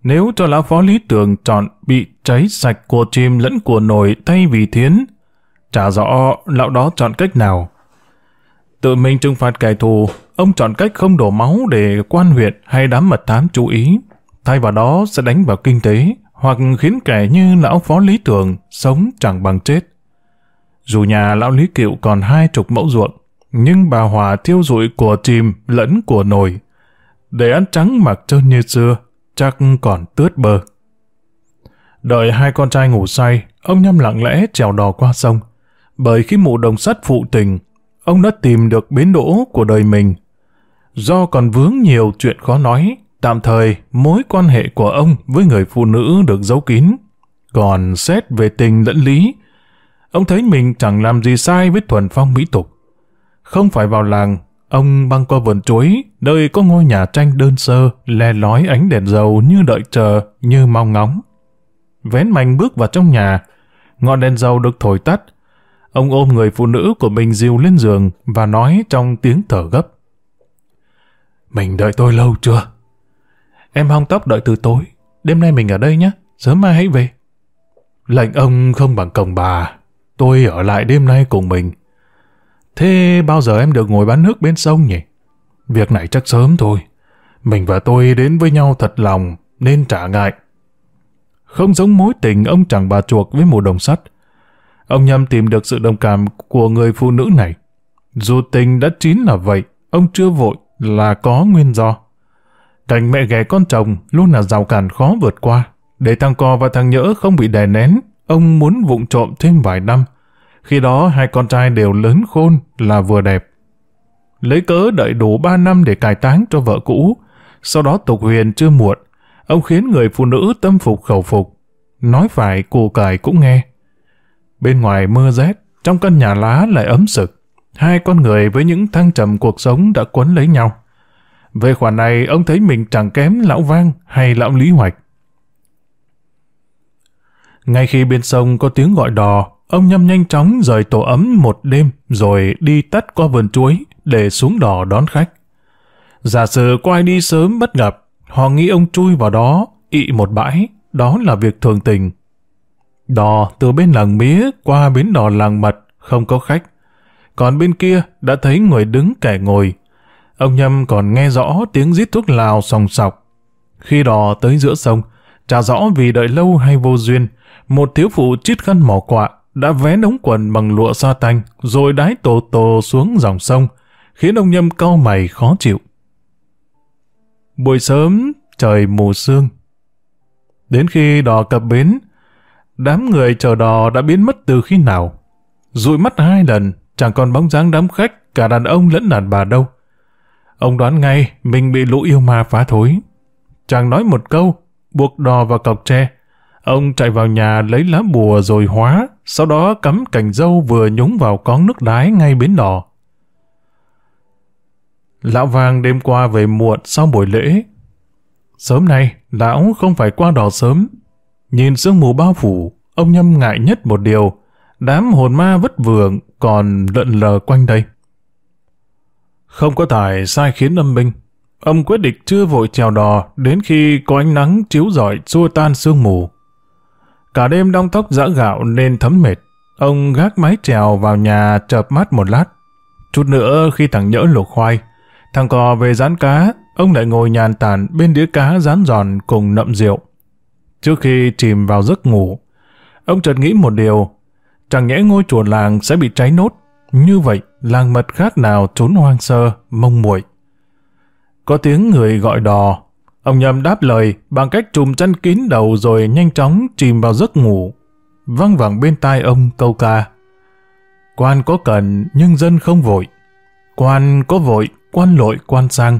nếu cho lão phó lý tưởng chọn bị cháy sạch của chim lẫn của nồi thay vì thiến, chả rõ lão đó chọn cách nào. Tự mình trừng phạt kẻ thù, ông chọn cách không đổ máu để quan huyện hay đám mật thám chú ý. Thay vào đó sẽ đánh vào kinh tế, hoặc khiến kẻ như lão phó lý tưởng sống chẳng bằng chết. Dù nhà lão lý kiệu còn hai chục mẫu ruộng, nhưng bà Hòa thiêu rụi của chìm lẫn của nồi. Để ăn trắng mặc trơn như xưa, chắc còn tướt bơ. Đợi hai con trai ngủ say, ông nhâm lặng lẽ trèo đò qua sông. Bởi khi mụ đồng sắt phụ tình, ông đã tìm được bến đỗ của đời mình. Do còn vướng nhiều chuyện khó nói, tạm thời mối quan hệ của ông với người phụ nữ được giấu kín. Còn xét về tình lẫn lý, ông thấy mình chẳng làm gì sai với thuần phong mỹ tục. Không phải vào làng Ông băng qua vườn chuối, nơi có ngôi nhà tranh đơn sơ, le lói ánh đèn dầu như đợi chờ, như mong ngóng. Vén mạnh bước vào trong nhà, ngọn đèn dầu được thổi tắt. Ông ôm người phụ nữ của mình dìu lên giường và nói trong tiếng thở gấp. Mình đợi tôi lâu chưa? Em hong tóc đợi từ tối, đêm nay mình ở đây nhé, sớm mai hãy về. Lệnh ông không bằng cổng bà, tôi ở lại đêm nay cùng mình. Thế bao giờ em được ngồi bán nước bên sông nhỉ? Việc này chắc sớm thôi. Mình và tôi đến với nhau thật lòng, nên trả ngại. Không giống mối tình ông chẳng bà chuộc với mùa đồng sắt. Ông Nhâm tìm được sự đồng cảm của người phụ nữ này. Dù tình đã chín là vậy, ông chưa vội là có nguyên do. Cảnh mẹ ghẻ con chồng luôn là rào cản khó vượt qua. Để thằng cò và thằng nhỡ không bị đè nén, ông muốn vụng trộm thêm vài năm, khi đó hai con trai đều lớn khôn là vừa đẹp. Lấy cớ đợi đủ ba năm để cải táng cho vợ cũ, sau đó tục huyền chưa muộn, ông khiến người phụ nữ tâm phục khẩu phục. Nói phải cù cải cũng nghe. Bên ngoài mưa rét, trong căn nhà lá lại ấm sực. Hai con người với những thăng trầm cuộc sống đã quấn lấy nhau. Về khoản này, ông thấy mình chẳng kém lão vang hay lão lý hoạch. Ngay khi bên sông có tiếng gọi đò, Ông Nhâm nhanh chóng rời tổ ấm một đêm rồi đi tắt qua vườn chuối để xuống đò đón khách. Giả sử có ai đi sớm bất gặp, họ nghĩ ông chui vào đó, ị một bãi, đó là việc thường tình. Đò từ bên làng mía qua bến đò làng mật, không có khách. Còn bên kia đã thấy người đứng kẻ ngồi. Ông Nhâm còn nghe rõ tiếng rít thuốc lào sòng sọc. Khi đò tới giữa sông, chả rõ vì đợi lâu hay vô duyên, một thiếu phụ chít khăn mỏ quạ đã vé đống quần bằng lụa sa tanh, rồi đái tổ tổ xuống dòng sông, khiến ông Nhâm cau mày khó chịu. Buổi sớm, trời mù sương. Đến khi đò cập bến, đám người chờ đò đã biến mất từ khi nào. Rụi mắt hai lần, chẳng còn bóng dáng đám khách, cả đàn ông lẫn đàn bà đâu. Ông đoán ngay mình bị lũ yêu ma phá thối. Chàng nói một câu, buộc đò vào cọc tre, Ông chạy vào nhà lấy lá bùa rồi hóa, sau đó cắm cành dâu vừa nhúng vào con nước đái ngay bến đò. Lão vàng đêm qua về muộn sau buổi lễ. Sớm nay, lão không phải qua đò sớm. Nhìn sương mù bao phủ, ông Nhâm ngại nhất một điều, đám hồn ma vất vưởng còn lợn lờ quanh đây. Không có tài sai khiến âm binh, ông quyết định chưa vội trèo đò đến khi có ánh nắng chiếu rọi xua tan sương mù. Cả đêm đong tóc dã gạo nên thấm mệt, ông gác mái trèo vào nhà chợp mắt một lát. Chút nữa khi thằng nhỡ luộc khoai, thằng cò về rán cá, ông lại ngồi nhàn tản bên đĩa cá rán giòn cùng nậm rượu. Trước khi chìm vào giấc ngủ, ông chợt nghĩ một điều, chẳng nhẽ ngôi chùa làng sẽ bị cháy nốt. Như vậy, làng mật khác nào trốn hoang sơ, mông muội. Có tiếng người gọi đò, ông nhầm đáp lời bằng cách trùm chăn kín đầu rồi nhanh chóng chìm vào giấc ngủ. Văng vẳng bên tai ông câu ca. Quan có cần nhưng dân không vội. Quan có vội, quan lội quan sang.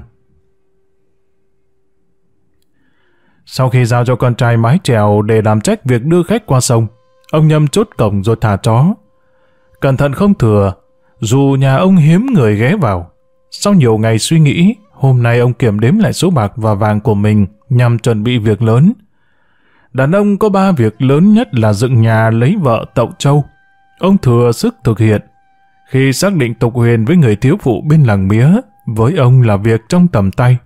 Sau khi giao cho con trai mái trèo để làm trách việc đưa khách qua sông, ông nhâm chốt cổng rồi thả chó. Cẩn thận không thừa, dù nhà ông hiếm người ghé vào. Sau nhiều ngày suy nghĩ, hôm nay ông kiểm đếm lại số bạc và vàng của mình nhằm chuẩn bị việc lớn. Đàn ông có ba việc lớn nhất là dựng nhà lấy vợ tậu châu. Ông thừa sức thực hiện. Khi xác định tục huyền với người thiếu phụ bên làng mía, với ông là việc trong tầm tay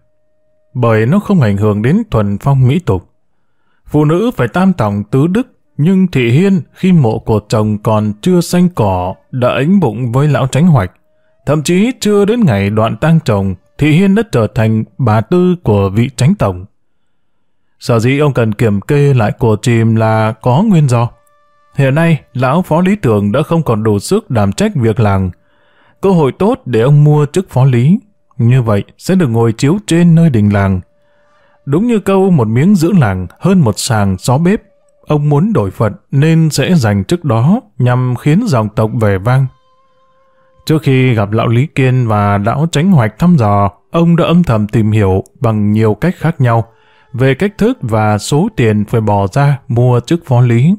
bởi nó không ảnh hưởng đến thuần phong mỹ tục. Phụ nữ phải tam tòng tứ đức, nhưng Thị Hiên khi mộ của chồng còn chưa xanh cỏ đã ánh bụng với lão tránh hoạch. Thậm chí chưa đến ngày đoạn tang chồng, Thị Hiên đã trở thành bà tư của vị tránh tổng. Sở dĩ ông cần kiểm kê lại của chìm là có nguyên do. Hiện nay, lão phó lý tưởng đã không còn đủ sức đảm trách việc làng. Cơ hội tốt để ông mua chức phó lý, như vậy sẽ được ngồi chiếu trên nơi đình làng. Đúng như câu một miếng giữ làng hơn một sàng gió bếp. Ông muốn đổi phận nên sẽ dành chức đó nhằm khiến dòng tộc về vang. Trước khi gặp lão Lý Kiên và lão Tránh Hoạch thăm dò, ông đã âm thầm tìm hiểu bằng nhiều cách khác nhau về cách thức và số tiền phải bỏ ra mua chức phó lý.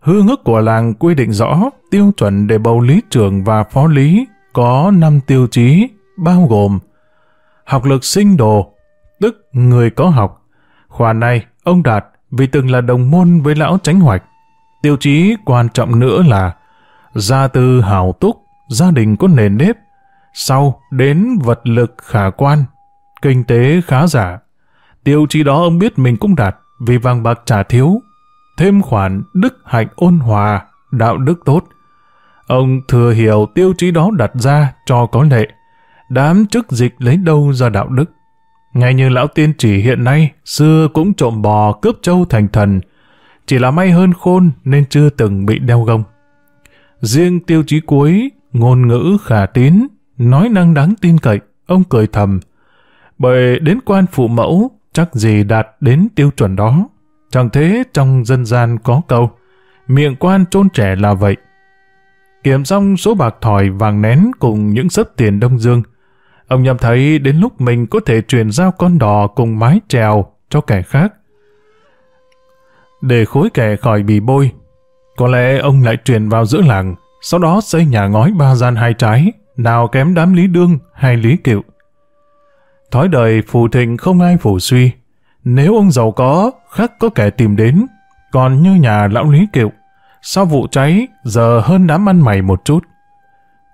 Hương ước của làng quy định rõ tiêu chuẩn để bầu lý trưởng và phó lý có 5 tiêu chí bao gồm học lực sinh đồ, tức người có học. Khoản này, ông Đạt vì từng là đồng môn với lão tránh hoạch. Tiêu chí quan trọng nữa là gia tư hào túc, gia đình có nền nếp, sau đến vật lực khả quan, kinh tế khá giả. Tiêu chí đó ông biết mình cũng đạt vì vàng bạc trả thiếu. Thêm khoản đức hạnh ôn hòa, đạo đức tốt. Ông thừa hiểu tiêu chí đó đặt ra cho có lệ đám chức dịch lấy đâu ra đạo đức. Ngay như lão tiên chỉ hiện nay, xưa cũng trộm bò cướp châu thành thần, chỉ là may hơn khôn nên chưa từng bị đeo gông. Riêng tiêu chí cuối, ngôn ngữ khả tín, nói năng đáng tin cậy, ông cười thầm. Bởi đến quan phụ mẫu, chắc gì đạt đến tiêu chuẩn đó. Chẳng thế trong dân gian có câu, miệng quan trôn trẻ là vậy. Kiểm xong số bạc thỏi vàng nén cùng những sấp tiền đông dương, Ông nhầm thấy đến lúc mình có thể truyền giao con đò cùng mái trèo cho kẻ khác. Để khối kẻ khỏi bị bôi, có lẽ ông lại truyền vào giữa làng, sau đó xây nhà ngói ba gian hai trái, nào kém đám Lý Đương hay Lý Kiệu. Thói đời phù thịnh không ai phù suy, nếu ông giàu có, khắc có kẻ tìm đến, còn như nhà lão Lý Kiệu, sau vụ cháy giờ hơn đám ăn mày một chút.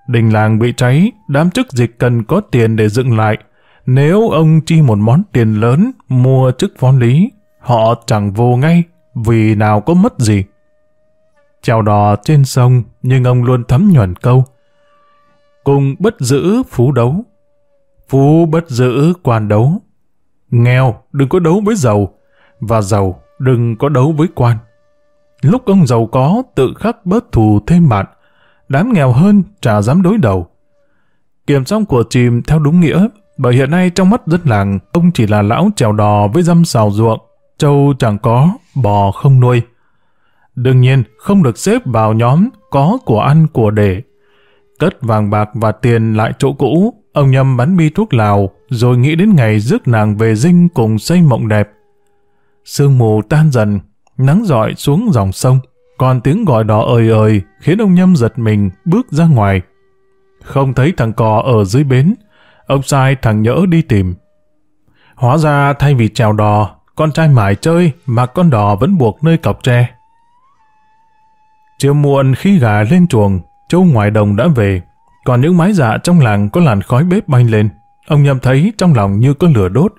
Đình làng bị cháy, đám chức dịch cần có tiền để dựng lại. Nếu ông chi một món tiền lớn mua chức phó lý, họ chẳng vô ngay vì nào có mất gì. chào đò trên sông nhưng ông luôn thấm nhuần câu. Cùng bất giữ phú đấu. Phú bất giữ quan đấu. Nghèo đừng có đấu với giàu, và giàu đừng có đấu với quan. Lúc ông giàu có tự khắc bớt thù thêm bạn, đám nghèo hơn chả dám đối đầu. Kiểm xong của chìm theo đúng nghĩa, bởi hiện nay trong mắt dân làng, ông chỉ là lão trèo đò với dăm xào ruộng, trâu chẳng có, bò không nuôi. Đương nhiên, không được xếp vào nhóm có của ăn của để. Cất vàng bạc và tiền lại chỗ cũ, ông nhâm bắn bi thuốc lào, rồi nghĩ đến ngày rước nàng về dinh cùng xây mộng đẹp. Sương mù tan dần, nắng dọi xuống dòng sông còn tiếng gọi đỏ ơi ơi khiến ông Nhâm giật mình bước ra ngoài. Không thấy thằng cò ở dưới bến, ông sai thằng nhỡ đi tìm. Hóa ra thay vì trèo đò, con trai mải chơi mà con đò vẫn buộc nơi cọc tre. Chiều muộn khi gà lên chuồng, châu ngoài đồng đã về, còn những mái dạ trong làng có làn khói bếp bay lên. Ông nhâm thấy trong lòng như có lửa đốt,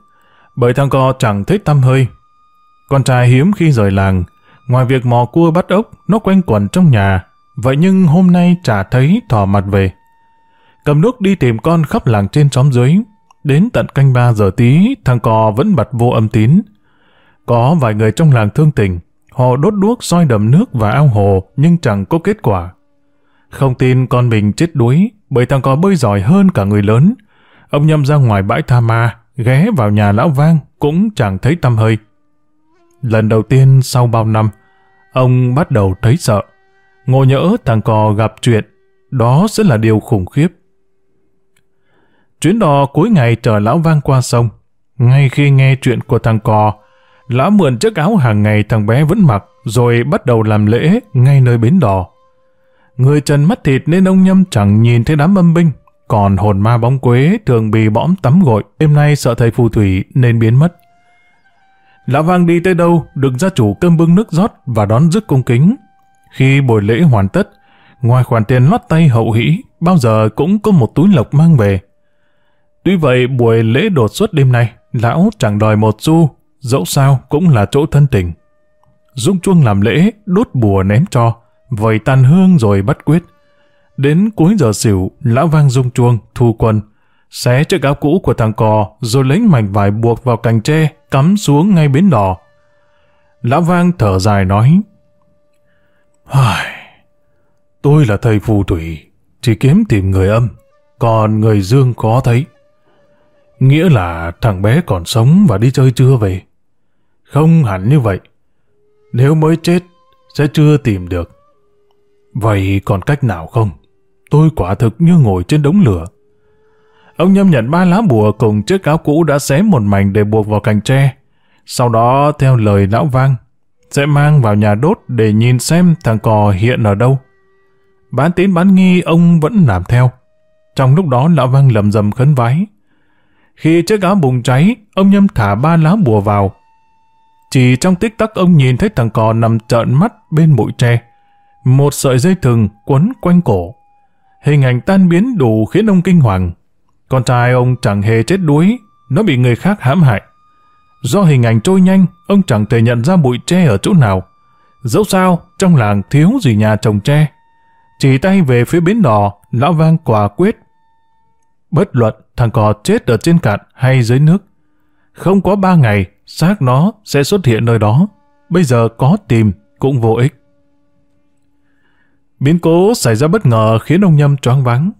bởi thằng cò chẳng thấy tâm hơi. Con trai hiếm khi rời làng, ngoài việc mò cua bắt ốc, nó quanh quẩn trong nhà, vậy nhưng hôm nay chả thấy thò mặt về. Cầm đuốc đi tìm con khắp làng trên xóm dưới, đến tận canh ba giờ tí, thằng cò vẫn bật vô âm tín. Có vài người trong làng thương tình, họ đốt đuốc soi đầm nước và ao hồ nhưng chẳng có kết quả. Không tin con mình chết đuối bởi thằng cò bơi giỏi hơn cả người lớn. Ông nhâm ra ngoài bãi tha ma, ghé vào nhà lão vang cũng chẳng thấy tâm hơi. Lần đầu tiên sau bao năm, ông bắt đầu thấy sợ. Ngộ nhỡ thằng cò gặp chuyện, đó sẽ là điều khủng khiếp. Chuyến đò cuối ngày chờ lão vang qua sông. Ngay khi nghe chuyện của thằng cò, lão mượn chiếc áo hàng ngày thằng bé vẫn mặc, rồi bắt đầu làm lễ ngay nơi bến đò. Người trần mắt thịt nên ông Nhâm chẳng nhìn thấy đám âm binh, còn hồn ma bóng quế thường bị bõm tắm gội, đêm nay sợ thầy phù thủy nên biến mất. Lão vang đi tới đâu, được gia chủ cơm bưng nước rót và đón rước cung kính. Khi buổi lễ hoàn tất, ngoài khoản tiền lót tay hậu hỷ, bao giờ cũng có một túi lộc mang về. Tuy vậy, buổi lễ đột xuất đêm nay, lão chẳng đòi một xu, dẫu sao cũng là chỗ thân tình. Dung chuông làm lễ, đốt bùa ném cho, vầy tàn hương rồi bắt quyết. Đến cuối giờ xỉu, lão vang dung chuông, thu quân, xé chiếc áo cũ của thằng cò, rồi lấy mảnh vải buộc vào cành tre, cắm xuống ngay bến đò. Lão vang thở dài nói, tôi là thầy phù thủy, chỉ kiếm tìm người âm, còn người dương khó thấy. Nghĩa là thằng bé còn sống và đi chơi chưa về. Không hẳn như vậy. Nếu mới chết, sẽ chưa tìm được. Vậy còn cách nào không? Tôi quả thực như ngồi trên đống lửa. Ông Nhâm nhận ba lá bùa cùng chiếc áo cũ đã xé một mảnh để buộc vào cành tre. Sau đó, theo lời lão vang, sẽ mang vào nhà đốt để nhìn xem thằng cò hiện ở đâu. Bán tín bán nghi ông vẫn làm theo. Trong lúc đó lão vang lầm rầm khấn vái. Khi chiếc áo bùng cháy, ông Nhâm thả ba lá bùa vào. Chỉ trong tích tắc ông nhìn thấy thằng cò nằm trợn mắt bên bụi tre. Một sợi dây thừng quấn quanh cổ. Hình ảnh tan biến đủ khiến ông kinh hoàng. Con trai ông chẳng hề chết đuối, nó bị người khác hãm hại. Do hình ảnh trôi nhanh, ông chẳng thể nhận ra bụi tre ở chỗ nào. Dẫu sao, trong làng thiếu gì nhà trồng tre. Chỉ tay về phía bến đò, lão vang quả quyết. Bất luận thằng cò chết ở trên cạn hay dưới nước. Không có ba ngày, xác nó sẽ xuất hiện nơi đó. Bây giờ có tìm cũng vô ích. Biến cố xảy ra bất ngờ khiến ông Nhâm choáng váng.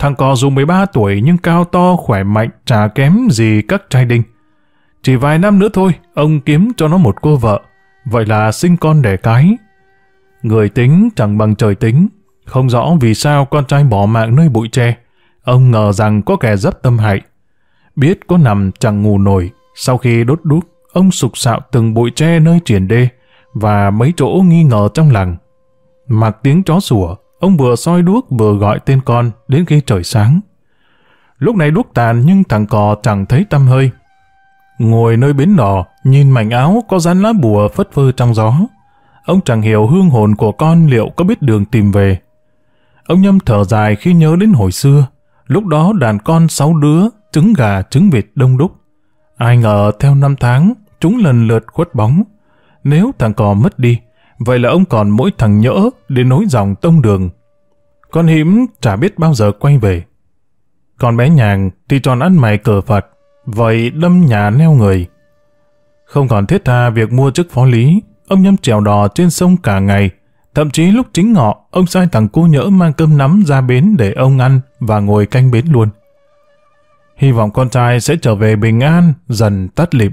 Thằng cò dù 13 tuổi nhưng cao to, khỏe mạnh, chả kém gì các trai đinh. Chỉ vài năm nữa thôi, ông kiếm cho nó một cô vợ. Vậy là sinh con đẻ cái. Người tính chẳng bằng trời tính. Không rõ vì sao con trai bỏ mạng nơi bụi tre. Ông ngờ rằng có kẻ dấp tâm hại. Biết có nằm chẳng ngủ nổi. Sau khi đốt đuốc, ông sục sạo từng bụi tre nơi triển đê và mấy chỗ nghi ngờ trong làng. Mặc tiếng chó sủa, ông vừa soi đuốc vừa gọi tên con đến khi trời sáng. Lúc này đuốc tàn nhưng thằng cò chẳng thấy tâm hơi. Ngồi nơi bến đò, nhìn mảnh áo có dán lá bùa phất phơ trong gió. Ông chẳng hiểu hương hồn của con liệu có biết đường tìm về. Ông nhâm thở dài khi nhớ đến hồi xưa. Lúc đó đàn con sáu đứa, trứng gà, trứng vịt đông đúc. Ai ngờ theo năm tháng, chúng lần lượt khuất bóng. Nếu thằng cò mất đi, vậy là ông còn mỗi thằng nhỡ để nối dòng tông đường. Con hiếm chả biết bao giờ quay về. Còn bé nhàng thì tròn ăn mày cờ Phật, vậy đâm nhà neo người. Không còn thiết tha việc mua chức phó lý, ông nhâm trèo đò trên sông cả ngày. Thậm chí lúc chính ngọ, ông sai thằng cô nhỡ mang cơm nắm ra bến để ông ăn và ngồi canh bến luôn. Hy vọng con trai sẽ trở về bình an, dần tắt lịm.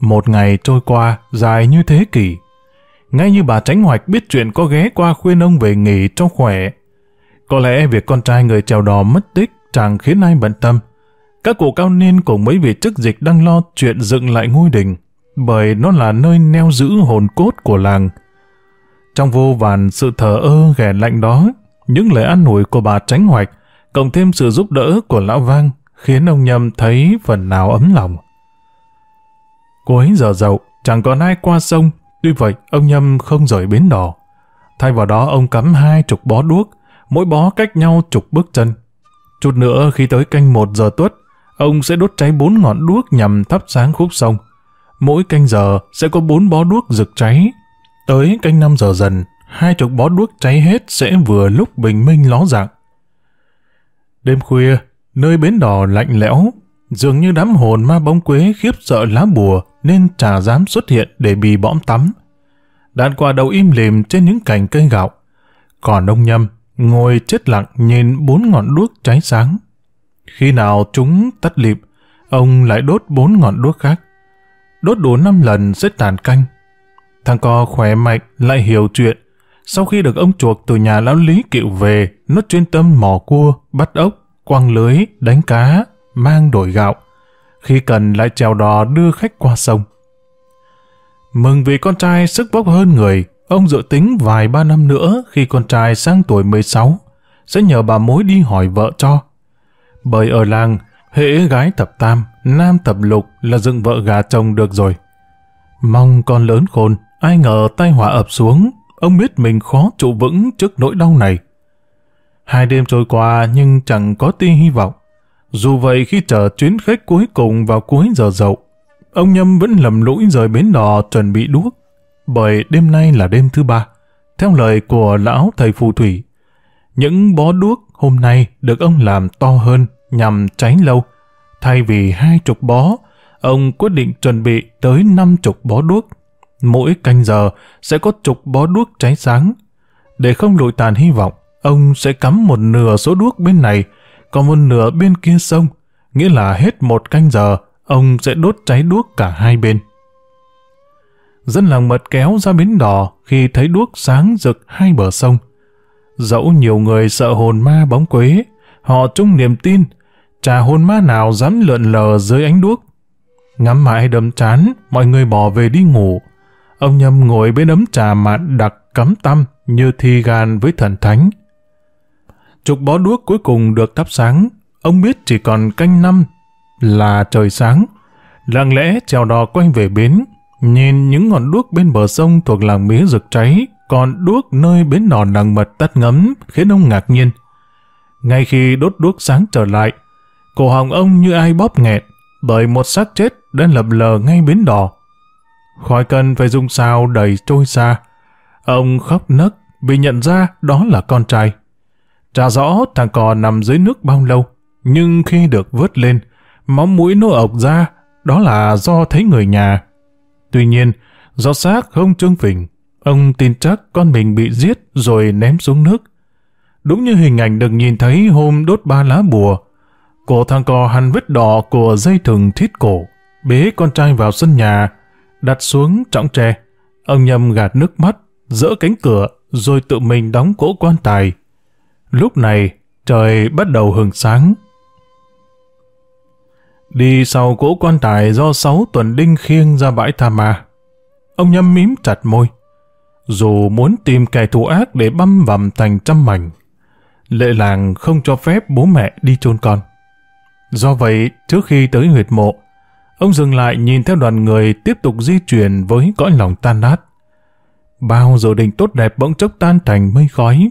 Một ngày trôi qua, dài như thế kỷ. Ngay như bà Tránh Hoạch biết chuyện có ghé qua khuyên ông về nghỉ cho khỏe. Có lẽ việc con trai người chèo đò mất tích chẳng khiến ai bận tâm. Các cụ cao niên cùng mấy vị chức dịch đang lo chuyện dựng lại ngôi đình, bởi nó là nơi neo giữ hồn cốt của làng. Trong vô vàn sự thờ ơ ghẻ lạnh đó, những lời an ủi của bà Tránh Hoạch, cộng thêm sự giúp đỡ của Lão Vang, khiến ông Nhâm thấy phần nào ấm lòng. Cuối giờ dậu, chẳng còn ai qua sông, tuy vậy ông Nhâm không rời bến đò. Thay vào đó ông cắm hai chục bó đuốc, mỗi bó cách nhau chục bước chân. Chút nữa khi tới canh một giờ tuất, ông sẽ đốt cháy bốn ngọn đuốc nhằm thắp sáng khúc sông. Mỗi canh giờ sẽ có bốn bó đuốc rực cháy. Tới canh năm giờ dần, hai chục bó đuốc cháy hết sẽ vừa lúc bình minh ló dạng. Đêm khuya, nơi bến đò lạnh lẽo, dường như đám hồn ma bóng quế khiếp sợ lá bùa nên chả dám xuất hiện để bị bõm tắm. Đàn quà đầu im lìm trên những cành cây gạo. Còn ông Nhâm ngồi chết lặng nhìn bốn ngọn đuốc cháy sáng. Khi nào chúng tắt lịm, ông lại đốt bốn ngọn đuốc khác. Đốt đủ năm lần sẽ tàn canh. Thằng co khỏe mạnh lại hiểu chuyện. Sau khi được ông chuộc từ nhà lão lý kiệu về, nó chuyên tâm mò cua, bắt ốc, quăng lưới, đánh cá, mang đổi gạo. Khi cần lại trèo đò đưa khách qua sông. Mừng vì con trai sức bốc hơn người, ông dự tính vài ba năm nữa khi con trai sang tuổi 16, sẽ nhờ bà mối đi hỏi vợ cho. Bởi ở làng, hễ gái tập tam, nam tập lục là dựng vợ gà chồng được rồi. Mong con lớn khôn, ai ngờ tai họa ập xuống, ông biết mình khó trụ vững trước nỗi đau này. Hai đêm trôi qua nhưng chẳng có tia hy vọng. Dù vậy khi chờ chuyến khách cuối cùng vào cuối giờ dậu, ông Nhâm vẫn lầm lũi rời bến đò chuẩn bị đuốc. Bởi đêm nay là đêm thứ ba, theo lời của lão thầy phù thủy. Những bó đuốc hôm nay được ông làm to hơn nhằm cháy lâu. Thay vì hai chục bó, ông quyết định chuẩn bị tới năm chục bó đuốc. Mỗi canh giờ sẽ có chục bó đuốc cháy sáng. Để không lụi tàn hy vọng, ông sẽ cắm một nửa số đuốc bên này, còn một nửa bên kia sông. Nghĩa là hết một canh giờ, ông sẽ đốt cháy đuốc cả hai bên. Dân làng mật kéo ra bến đò khi thấy đuốc sáng rực hai bờ sông. Dẫu nhiều người sợ hồn ma bóng quế, họ chung niềm tin, chả hồn ma nào dám lượn lờ dưới ánh đuốc. Ngắm mãi đấm chán, mọi người bỏ về đi ngủ. Ông Nhâm ngồi bên ấm trà mạn đặc cắm tăm như thi gan với thần thánh. Chục bó đuốc cuối cùng được thắp sáng, ông biết chỉ còn canh năm là trời sáng. Lặng lẽ chèo đò quay về bến, nhìn những ngọn đuốc bên bờ sông thuộc làng mía rực cháy, còn đuốc nơi bến đò nằng mật tắt ngấm khiến ông ngạc nhiên. Ngay khi đốt đuốc sáng trở lại, cổ họng ông như ai bóp nghẹt bởi một xác chết đang lập lờ ngay bến đò. Khỏi cần phải dùng sao đẩy trôi xa. Ông khóc nấc vì nhận ra đó là con trai. Chả rõ thằng cò nằm dưới nước bao lâu, nhưng khi được vớt lên, móng mũi nó ộc ra, đó là do thấy người nhà. Tuy nhiên, do xác không trương phình, ông tin chắc con mình bị giết rồi ném xuống nước. Đúng như hình ảnh được nhìn thấy hôm đốt ba lá bùa, cổ thằng cò hằn vết đỏ của dây thừng thít cổ, bế con trai vào sân nhà, đặt xuống trọng tre. Ông nhầm gạt nước mắt, dỡ cánh cửa, rồi tự mình đóng cỗ quan tài. Lúc này, trời bắt đầu hừng sáng. Đi sau cỗ quan tài do sáu tuần đinh khiêng ra bãi tha ma. Ông nhâm mím chặt môi. Dù muốn tìm kẻ thù ác để băm vằm thành trăm mảnh, lệ làng không cho phép bố mẹ đi chôn con. Do vậy, trước khi tới huyệt mộ, ông dừng lại nhìn theo đoàn người tiếp tục di chuyển với cõi lòng tan nát. Bao dự định tốt đẹp bỗng chốc tan thành mây khói.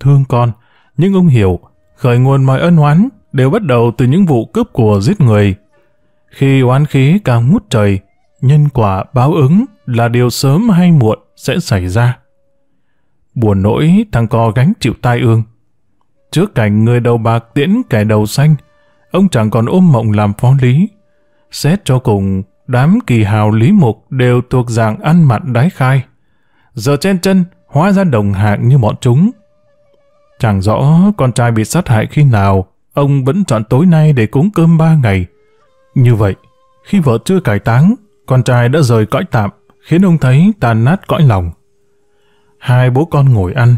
Thương con, nhưng ông hiểu, khởi nguồn mọi ân oán đều bắt đầu từ những vụ cướp của giết người. Khi oán khí càng ngút trời, nhân quả báo ứng là điều sớm hay muộn sẽ xảy ra. Buồn nỗi thằng co gánh chịu tai ương. Trước cảnh người đầu bạc tiễn kẻ đầu xanh, ông chẳng còn ôm mộng làm phó lý. Xét cho cùng, đám kỳ hào lý mục đều thuộc dạng ăn mặn đái khai. Giờ trên chân, hóa ra đồng hạng như bọn chúng. Chẳng rõ con trai bị sát hại khi nào, ông vẫn chọn tối nay để cúng cơm ba ngày. Như vậy, khi vợ chưa cải táng, con trai đã rời cõi tạm, khiến ông thấy tàn nát cõi lòng. Hai bố con ngồi ăn,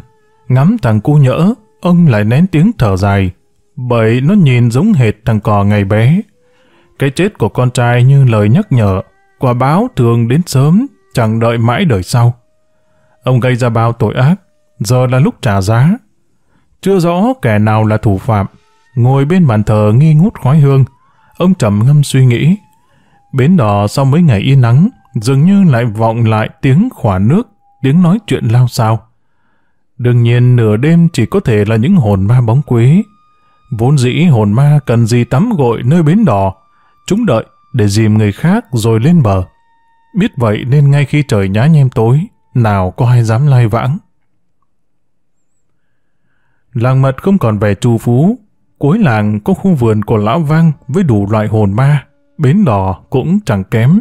ngắm thằng cu nhỡ, ông lại nén tiếng thở dài, bởi nó nhìn giống hệt thằng cò ngày bé. Cái chết của con trai như lời nhắc nhở, quả báo thường đến sớm, chẳng đợi mãi đời sau. Ông gây ra bao tội ác, giờ là lúc trả giá. Chưa rõ kẻ nào là thủ phạm, ngồi bên bàn thờ nghi ngút khói hương, ông trầm ngâm suy nghĩ. bến đò sau mấy ngày yên nắng, dường như lại vọng lại tiếng khỏa nước, tiếng nói chuyện lao sao. Đương nhiên nửa đêm chỉ có thể là những hồn ma bóng quế. Vốn dĩ hồn ma cần gì tắm gội nơi bến đò, chúng đợi để dìm người khác rồi lên bờ. Biết vậy nên ngay khi trời nhá nhem tối, nào có ai dám lai vãng. Làng mật không còn vẻ trù phú, cuối làng có khu vườn của lão vang với đủ loại hồn ma, bến đò cũng chẳng kém.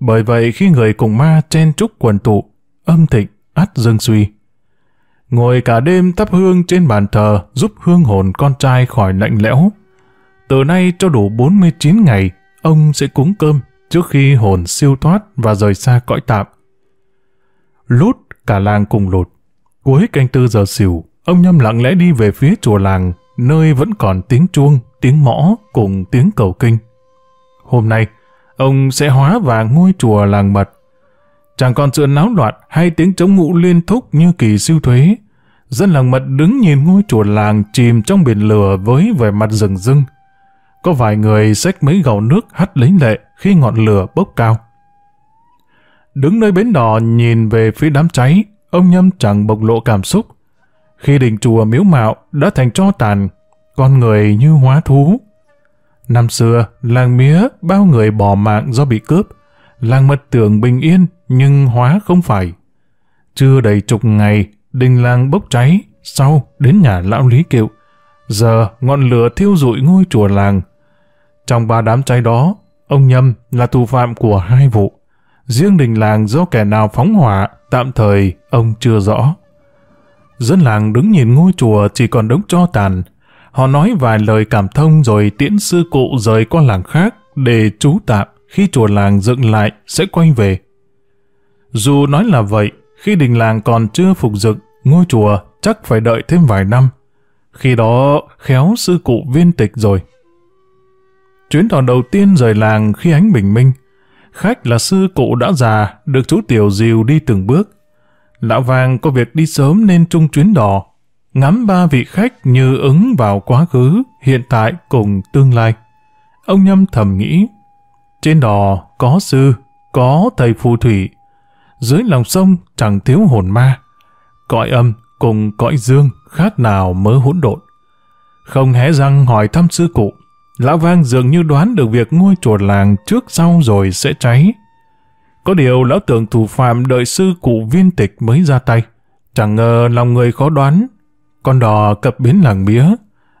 Bởi vậy khi người cùng ma chen trúc quần tụ, âm thịnh, át dâng suy. Ngồi cả đêm thắp hương trên bàn thờ giúp hương hồn con trai khỏi lạnh lẽo. Từ nay cho đủ 49 ngày, ông sẽ cúng cơm trước khi hồn siêu thoát và rời xa cõi tạm. Lút, cả làng cùng lụt. Cuối canh tư giờ xỉu, ông Nhâm lặng lẽ đi về phía chùa làng, nơi vẫn còn tiếng chuông, tiếng mõ cùng tiếng cầu kinh. Hôm nay, ông sẽ hóa vào ngôi chùa làng mật. Chẳng còn sự náo loạn hay tiếng chống ngũ liên thúc như kỳ siêu thuế. Dân làng mật đứng nhìn ngôi chùa làng chìm trong biển lửa với vẻ mặt rừng rưng. Có vài người xách mấy gầu nước hắt lấy lệ khi ngọn lửa bốc cao. Đứng nơi bến đò nhìn về phía đám cháy, ông Nhâm chẳng bộc lộ cảm xúc. Khi đình chùa miếu mạo đã thành cho tàn, con người như hóa thú. Năm xưa, làng mía bao người bỏ mạng do bị cướp. Làng mật tưởng bình yên, nhưng hóa không phải. Chưa đầy chục ngày, đình làng bốc cháy, sau đến nhà lão Lý Kiệu. Giờ ngọn lửa thiêu rụi ngôi chùa làng. Trong ba đám cháy đó, ông Nhâm là thủ phạm của hai vụ. Riêng đình làng do kẻ nào phóng hỏa, tạm thời ông chưa rõ. Dân làng đứng nhìn ngôi chùa chỉ còn đống cho tàn. Họ nói vài lời cảm thông rồi tiễn sư cụ rời qua làng khác để trú tạm khi chùa làng dựng lại sẽ quay về. Dù nói là vậy, khi đình làng còn chưa phục dựng, ngôi chùa chắc phải đợi thêm vài năm. Khi đó khéo sư cụ viên tịch rồi. Chuyến đò đầu tiên rời làng khi ánh bình minh. Khách là sư cụ đã già, được chú Tiểu dìu đi từng bước. Lão Vàng có việc đi sớm nên chung chuyến đò. Ngắm ba vị khách như ứng vào quá khứ, hiện tại cùng tương lai. Ông Nhâm thầm nghĩ, trên đò có sư, có thầy phù thủy. Dưới lòng sông chẳng thiếu hồn ma. Cõi âm cùng cõi dương khác nào mớ hỗn độn. Không hé răng hỏi thăm sư cụ, Lão Vang dường như đoán được việc ngôi chùa làng trước sau rồi sẽ cháy. Có điều lão tưởng thủ phạm đợi sư cụ viên tịch mới ra tay. Chẳng ngờ lòng người khó đoán. Con đò cập biến làng mía.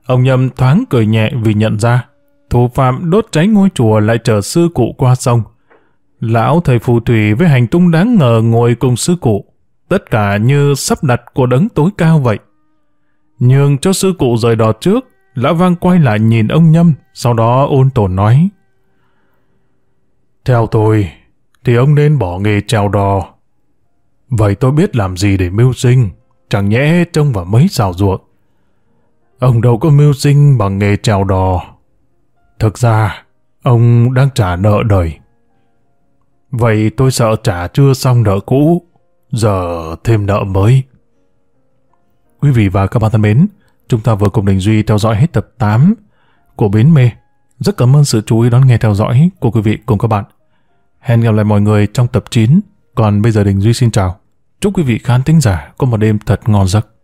Ông Nhâm thoáng cười nhẹ vì nhận ra. Thủ phạm đốt cháy ngôi chùa lại chở sư cụ qua sông. Lão thầy phù thủy với hành tung đáng ngờ ngồi cùng sư cụ. Tất cả như sắp đặt của đấng tối cao vậy. Nhưng cho sư cụ rời đò trước, Lão Vang quay lại nhìn ông Nhâm, sau đó ôn tồn nói. Theo tôi, thì ông nên bỏ nghề trèo đò. Vậy tôi biết làm gì để mưu sinh, chẳng nhẽ trông vào mấy xào ruộng. Ông đâu có mưu sinh bằng nghề trèo đò. Thực ra, ông đang trả nợ đời. Vậy tôi sợ trả chưa xong nợ cũ, giờ thêm nợ mới. Quý vị và các bạn thân mến, Chúng ta vừa cùng Đình Duy theo dõi hết tập 8 của Bến Mê. Rất cảm ơn sự chú ý đón nghe theo dõi của quý vị cùng các bạn. Hẹn gặp lại mọi người trong tập 9. Còn bây giờ Đình Duy xin chào. Chúc quý vị khán thính giả có một đêm thật ngon giấc.